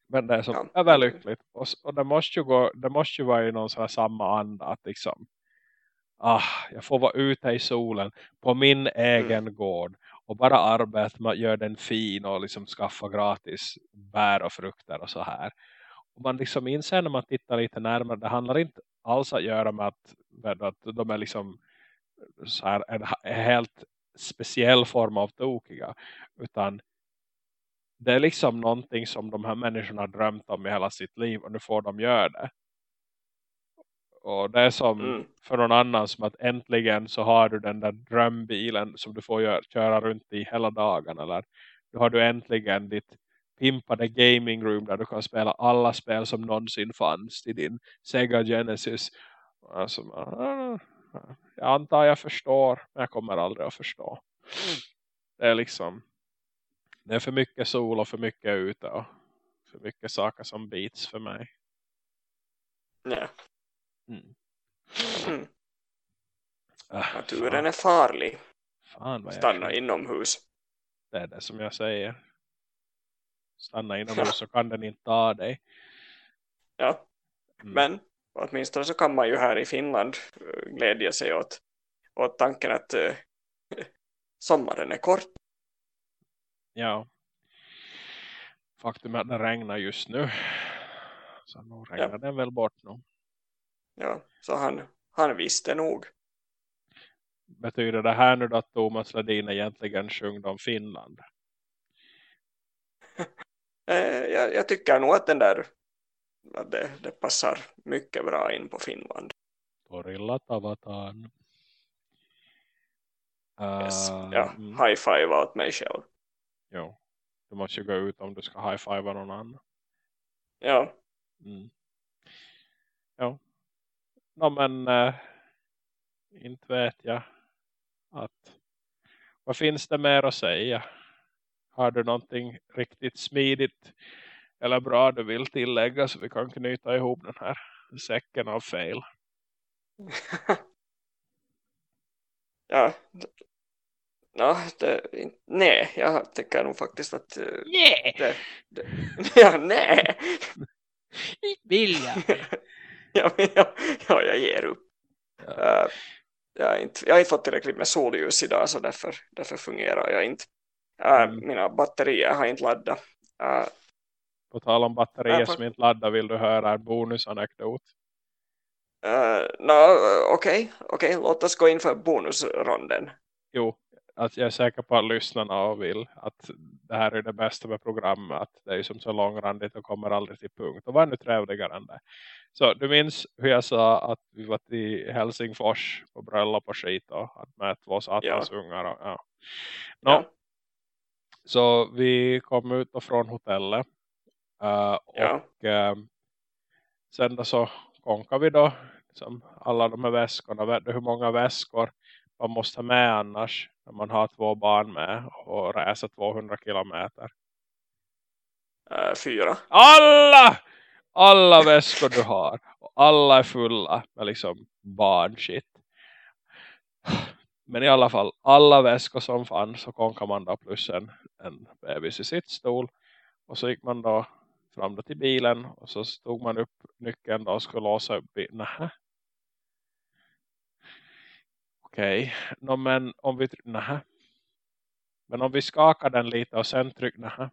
Men det är, som, Ja. är väl lyckligt. Och, och det, måste ju gå, det måste ju vara i någon sån här samma anda. Att liksom, ah, jag får vara ute i solen på min egen gård. Och bara arbeta med att göra den fin och liksom skaffa gratis bär och frukter och så här. Och man liksom inser när man tittar lite närmare. Det handlar inte alls att göra med att, med att de är liksom så här, en, en helt speciell form av tokiga. Utan det är liksom någonting som de här människorna har drömt om i hela sitt liv och nu får de göra det. Och det är som Mm. för någon annan som att äntligen så har du den där drömbilen som du får göra, köra runt i hela dagen. Eller då har du äntligen ditt pimpade gaming room där du kan spela alla spel som någonsin fanns i din Sega Genesis. Alltså, jag antar jag förstår men jag kommer aldrig att förstå. Det är liksom det är för mycket sol och för mycket ute och för mycket saker som bits för mig. Ja. Mm. Mm. Äh, Naturen är farlig. fan vad Stanna inomhus. Det är det som jag säger. Stanna inomhus så kan den inte ta dig. Ja. Mm. Men åtminstone så kan man ju här i Finland eh, glädja sig åt, åt tanken att eh, sommaren är kort. Ja. Faktum är att det regnar just nu. Så nu regnar Ja. den väl bort nu. Ja, så han, han visste nog. Betyder det här nu då att Thomas Ledin egentligen sjöng om Finland? Eh, jag, jag tycker nog att den där att det, det passar mycket bra in på Finland. Torilla tavataan. Yes. Uh, Ja, mm, high five åt mig själv. jo. Du måste ju gå ut om du ska high-fiva någon annan. Ja, Mm. Ja. No, men äh, inte vet jag att vad finns det mer att säga? Har du någonting riktigt smidigt eller bra du vill tillägga så vi kan knyta ihop den här säcken av fel? ja. Ja, det, nej, jag tycker nog faktiskt att eh, Nej, det, det, ja, nej. inte vill jag. ja, jag, ja, jag ger upp. Ja. Eh, jag, har inte, jag har inte fått tillräckligt med solljus idag så därför, därför fungerar jag inte. Eh, Mm. Mina batterier har inte laddat. Eh, På tal om batterier Ja, som inte laddar vill du höra en bonusanekdot. Uh, no, Okej, okej, låt oss gå in för bonusronden. Jo, att jag är säker på att lyssnarna vill att det här är det bästa med programmet. Att det är som så långrandigt och kommer aldrig till punkt. Och vad är nu trevligare än det? Så du minns hur jag sa att vi var i Helsingfors på bröllop och skit och att med två satans ungar. Och, ja. Nå, Ja. Så vi kom ut då från hotellet. eh, Ja. och eh, sen då så konkade vi då liksom alla de här väskorna. Vet du hur många väskor man måste ha med annars när man har två barn med och resa 200 kilometer? Eh, fyra. Alla! Alla väskor du har. Och alla är fulla med liksom barnshit. Men i alla fall, alla väskor som fanns så konkade man då plus en, en bebis i sitt stol. Och så gick man då fram då till bilen och så stod man upp nyckeln då och skulle låsa upp bilen. Nähä. Okej, Nå, men om vi nähä. Men om vi skakar den lite och sen trycker nähä.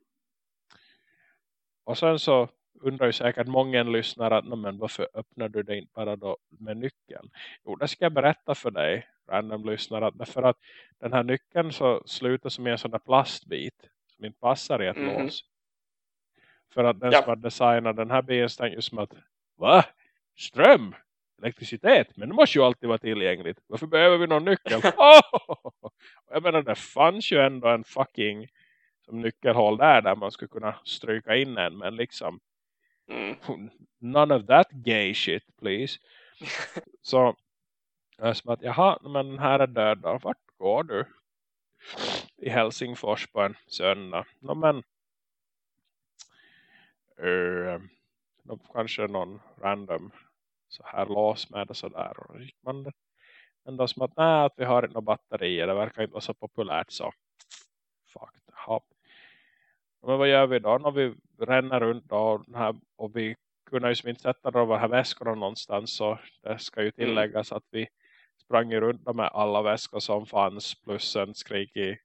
Och sen så undrar ju säkert många lyssnare att "Nå, men varför öppnar du det inte bara då med nyckeln? Jo, det ska jag berätta för dig, random lyssnare. Att därför att den här nyckeln så slutar som en sån där plastbit som inte passar i ett Mhm. lås. För att den Ja. som har designat den här bilen tänkte ju som att va? Ström? Elektricitet? Men det måste ju alltid vara tillgängligt. Varför behöver vi någon nyckel? oh! Jag menar, det fanns ju ändå en fucking som nyckelhål där där man skulle kunna stryka in en. Men liksom, Mm. none of that gay shit, please. Så, som att, jaha, men den här är död då. Vart går du? I Helsingfors på en söndag. No, men, uh, kanske någon random så här lås med och sådär. Och man Men då som att, nej, att vi har inte batterier. Det verkar inte vara så populärt så. Fuck the Men vad gör vi då när vi ränner runt då, här, och vi kunde ju inte sätta de här väskorna någonstans så det ska ju mm. tilläggas att vi sprang runt med alla väskor som fanns plus en skrikig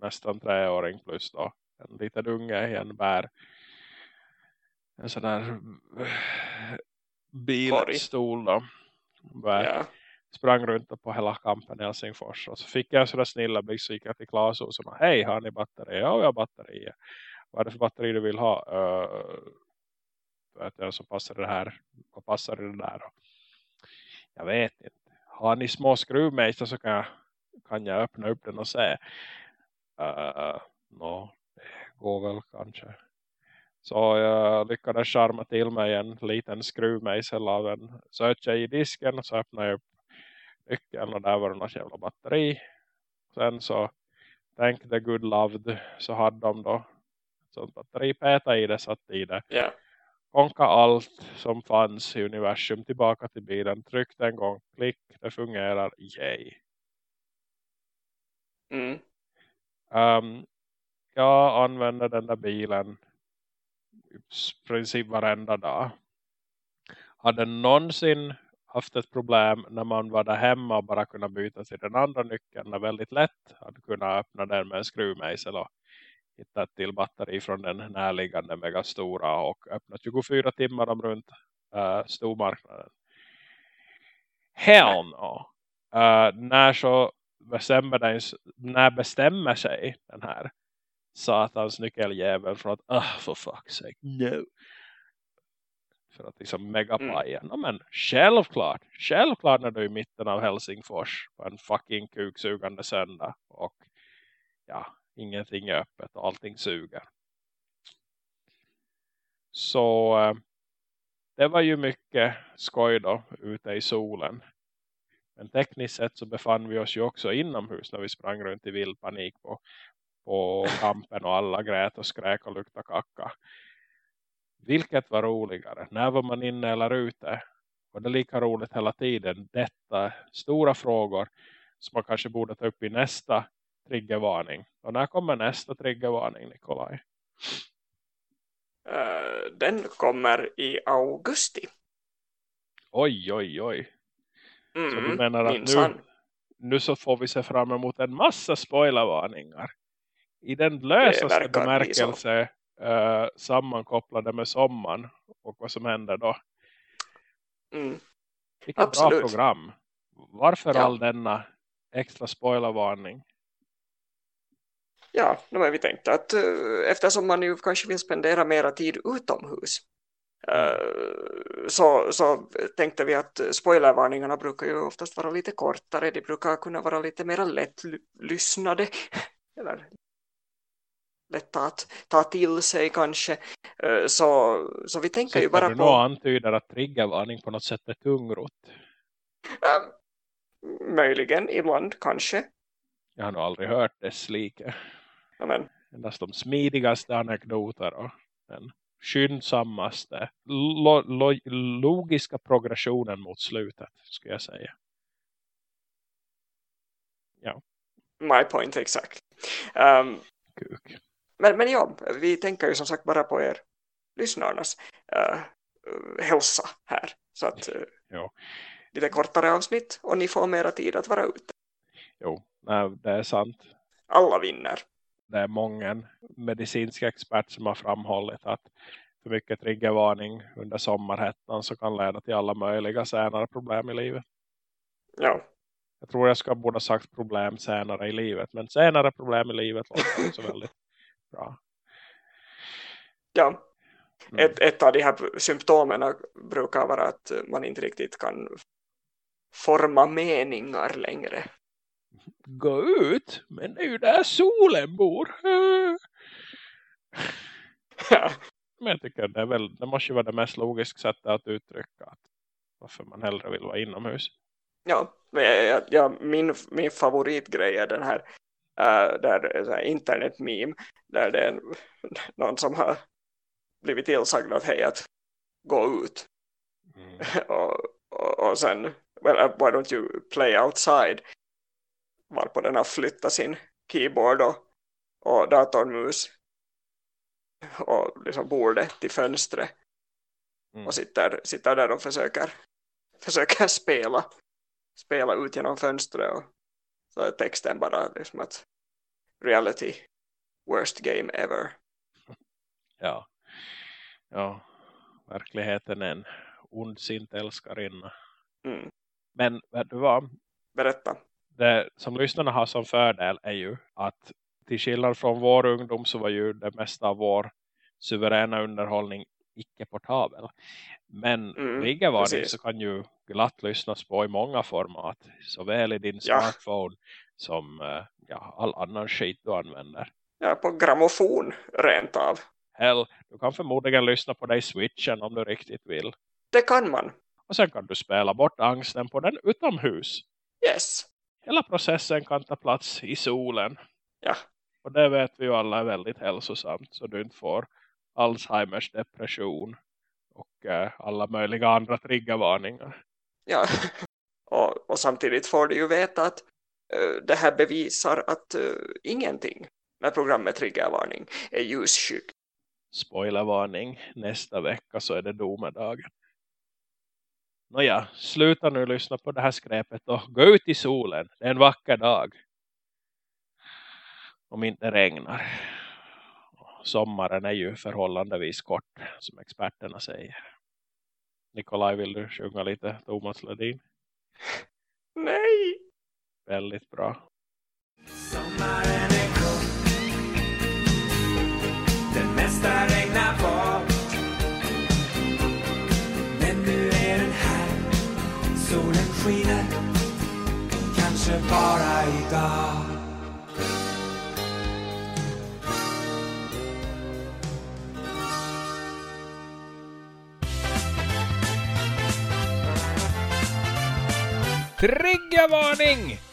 nästan treåring plus då en liten unge i en bär en sån där bilstol då. Ja. Sprang runt på hela kampen i Helsingfors. Och så fick jag en sån där snilla blick så gick jag till Klas och sa Hej, har ni batteri? Ja, vi har batterier. Vad är det för batteri du vill ha? Uh, vet jag, så passar det här. Vad passar det där? Jag vet inte. Har ni små skruvmejsar så kan jag, kan jag öppna upp den och se. Uh, no, det går väl kanske. Så jag lyckades charma till mig en liten skruvmejsel av en sötja i disken. Och så öppnade jag upp nyckeln och där var det något jävla batteri. Sen så thank the good loved så hade de då sånt batteri peta i det, satt i det. Yeah. Konka allt som fanns i universum tillbaka till bilen. Tryckte en gång, klick, det fungerar, yay. Mm. Um, jag använder den där bilen princip varenda dag. Hade någonsin haft ett problem när man var där hemma och bara kunna byta till den andra nyckeln. Väldigt lätt att kunna öppna den med en skruvmejsel och hitta ett till batteri från den närliggande Mega-stora och öppna 24 timmar om runt uh, stormarknaden. Hell no. Uh, eh, när så bestämmer, den, när bestämmer sig den här satans nyckeljävel från att, ah, oh, for fuck's sake, no. För att liksom megapaja. Mm. No, men självklart, självklart när du är i mitten av Helsingfors på en fucking kuksugande söndag. Och ja, ingenting är öppet och allting suger. Så eh, det var ju mycket skoj då ute i solen. Men tekniskt sett så befann vi oss ju också inomhus när vi sprang runt i vild panik på, på kampen och alla grät och skräk och lukta kacka. Vilket var roligare? När var man inne eller ute? Var det lika roligt hela tiden? Detta stora frågor som man kanske borde ta upp i nästa triggervarning. Och när kommer nästa triggervarning, Nikolaj? Uh, den kommer i augusti. Oj, oj, oj. Mm, så du menar att nu, nu så får vi se fram emot en massa spoilervarningar. I den lösaste bemärkelse uh, sammankopplade med sommaren och vad som händer då. Mm. Vilket Absolut. bra program. Varför ja. all denna extra spoilervarning? Ja, men vi tänkte att uh, eftersom man ju kanske vill spendera mera tid utomhus uh, så, så tänkte vi att spoilervarningarna brukar ju oftast vara lite kortare. De brukar kunna vara lite mer lättlyssnade eller lätta att ta till sig kanske. Uh, så, så vi tänker så ju bara på... Så antyder att triggervarning på något sätt är tungrot? Uh, möjligen, ibland kanske. Jag har nog aldrig hört dess like. Amen. Endast de smidigaste anekdoter och den skyndsammaste lo lo logiska progressionen mot slutet skulle jag säga. Ja. My point exakt. Um, Kuk. Men, men ja, vi tänker ju som sagt bara på er lyssnarnas uh, hälsa här. Så att uh, ja. lite kortare avsnitt och ni får mera tid att vara ute. Jo, det är sant. Alla vinner det är många medicinska experter som har framhållit att för mycket triggervarning under sommarhettan så kan leda till alla möjliga senare problem i livet. Ja. Jag tror jag ska borde ha sagt problem senare i livet. Men senare problem i livet låter också väldigt bra. Ja. Mm. Ett, ett av de här symptomen brukar vara att man inte riktigt kan forma meningar längre gå ut. Men det är ju där solen bor. Ja. Men jag tycker det, är väl, det måste ju vara det mest logiska sättet att uttrycka att varför man hellre vill vara inomhus. Ja, ja, ja min, min favoritgrej är den här, uh, där, så här internet meme där det är någon som har blivit tillsagd att hej att gå ut. Mm. och, och, och sen well, uh, why don't you play outside? Varpå den har flyttat sin keyboard och, och datormus och liksom bordet till fönstret mm. och sitter, sitter där och försöker försöker spela spela ut genom fönstret och så är texten bara liksom att reality worst game ever. Ja. Ja. Verkligheten är en ondsint älskarinna. Mm. Men vet du vad? Berätta. Det som lyssnarna har som fördel är ju att till skillnad från vår ungdom så var ju det mesta av vår suveräna underhållning icke portabel. Men mm, liggervarning så kan ju glatt lyssnas på i många format. Såväl i din ja. smartphone som eh, ja, all annan skit du använder. Ja, på grammofon rent av. Hell, du kan förmodligen lyssna på dig switchen om du riktigt vill. Det kan man. Och sen kan du spela bort angsten på den utomhus. Yes. Hela processen kan ta plats i solen. Ja. Och det vet vi ju alla är väldigt hälsosamt. Så du inte får Alzheimers depression. Och eh, alla möjliga andra triggervarningar. Ja. och, och, samtidigt får du ju veta att uh, det här bevisar att uh, ingenting med programmet triggervarning är ljussjuk. Spoilervarning. Nästa vecka så är det domedagen. Nåja, sluta nu lyssna på det här skräpet och gå ut i solen. Det är en vacker dag. Om inte regnar. Sommaren är ju förhållandevis kort som experterna säger. Nikolaj, vill du sjunga lite Thomas Ledin? Nej! Väldigt bra. Sommaren är kort Den mesta regnar bort Men nu är den här Solen skiner Kanske bara idag Triggervarning!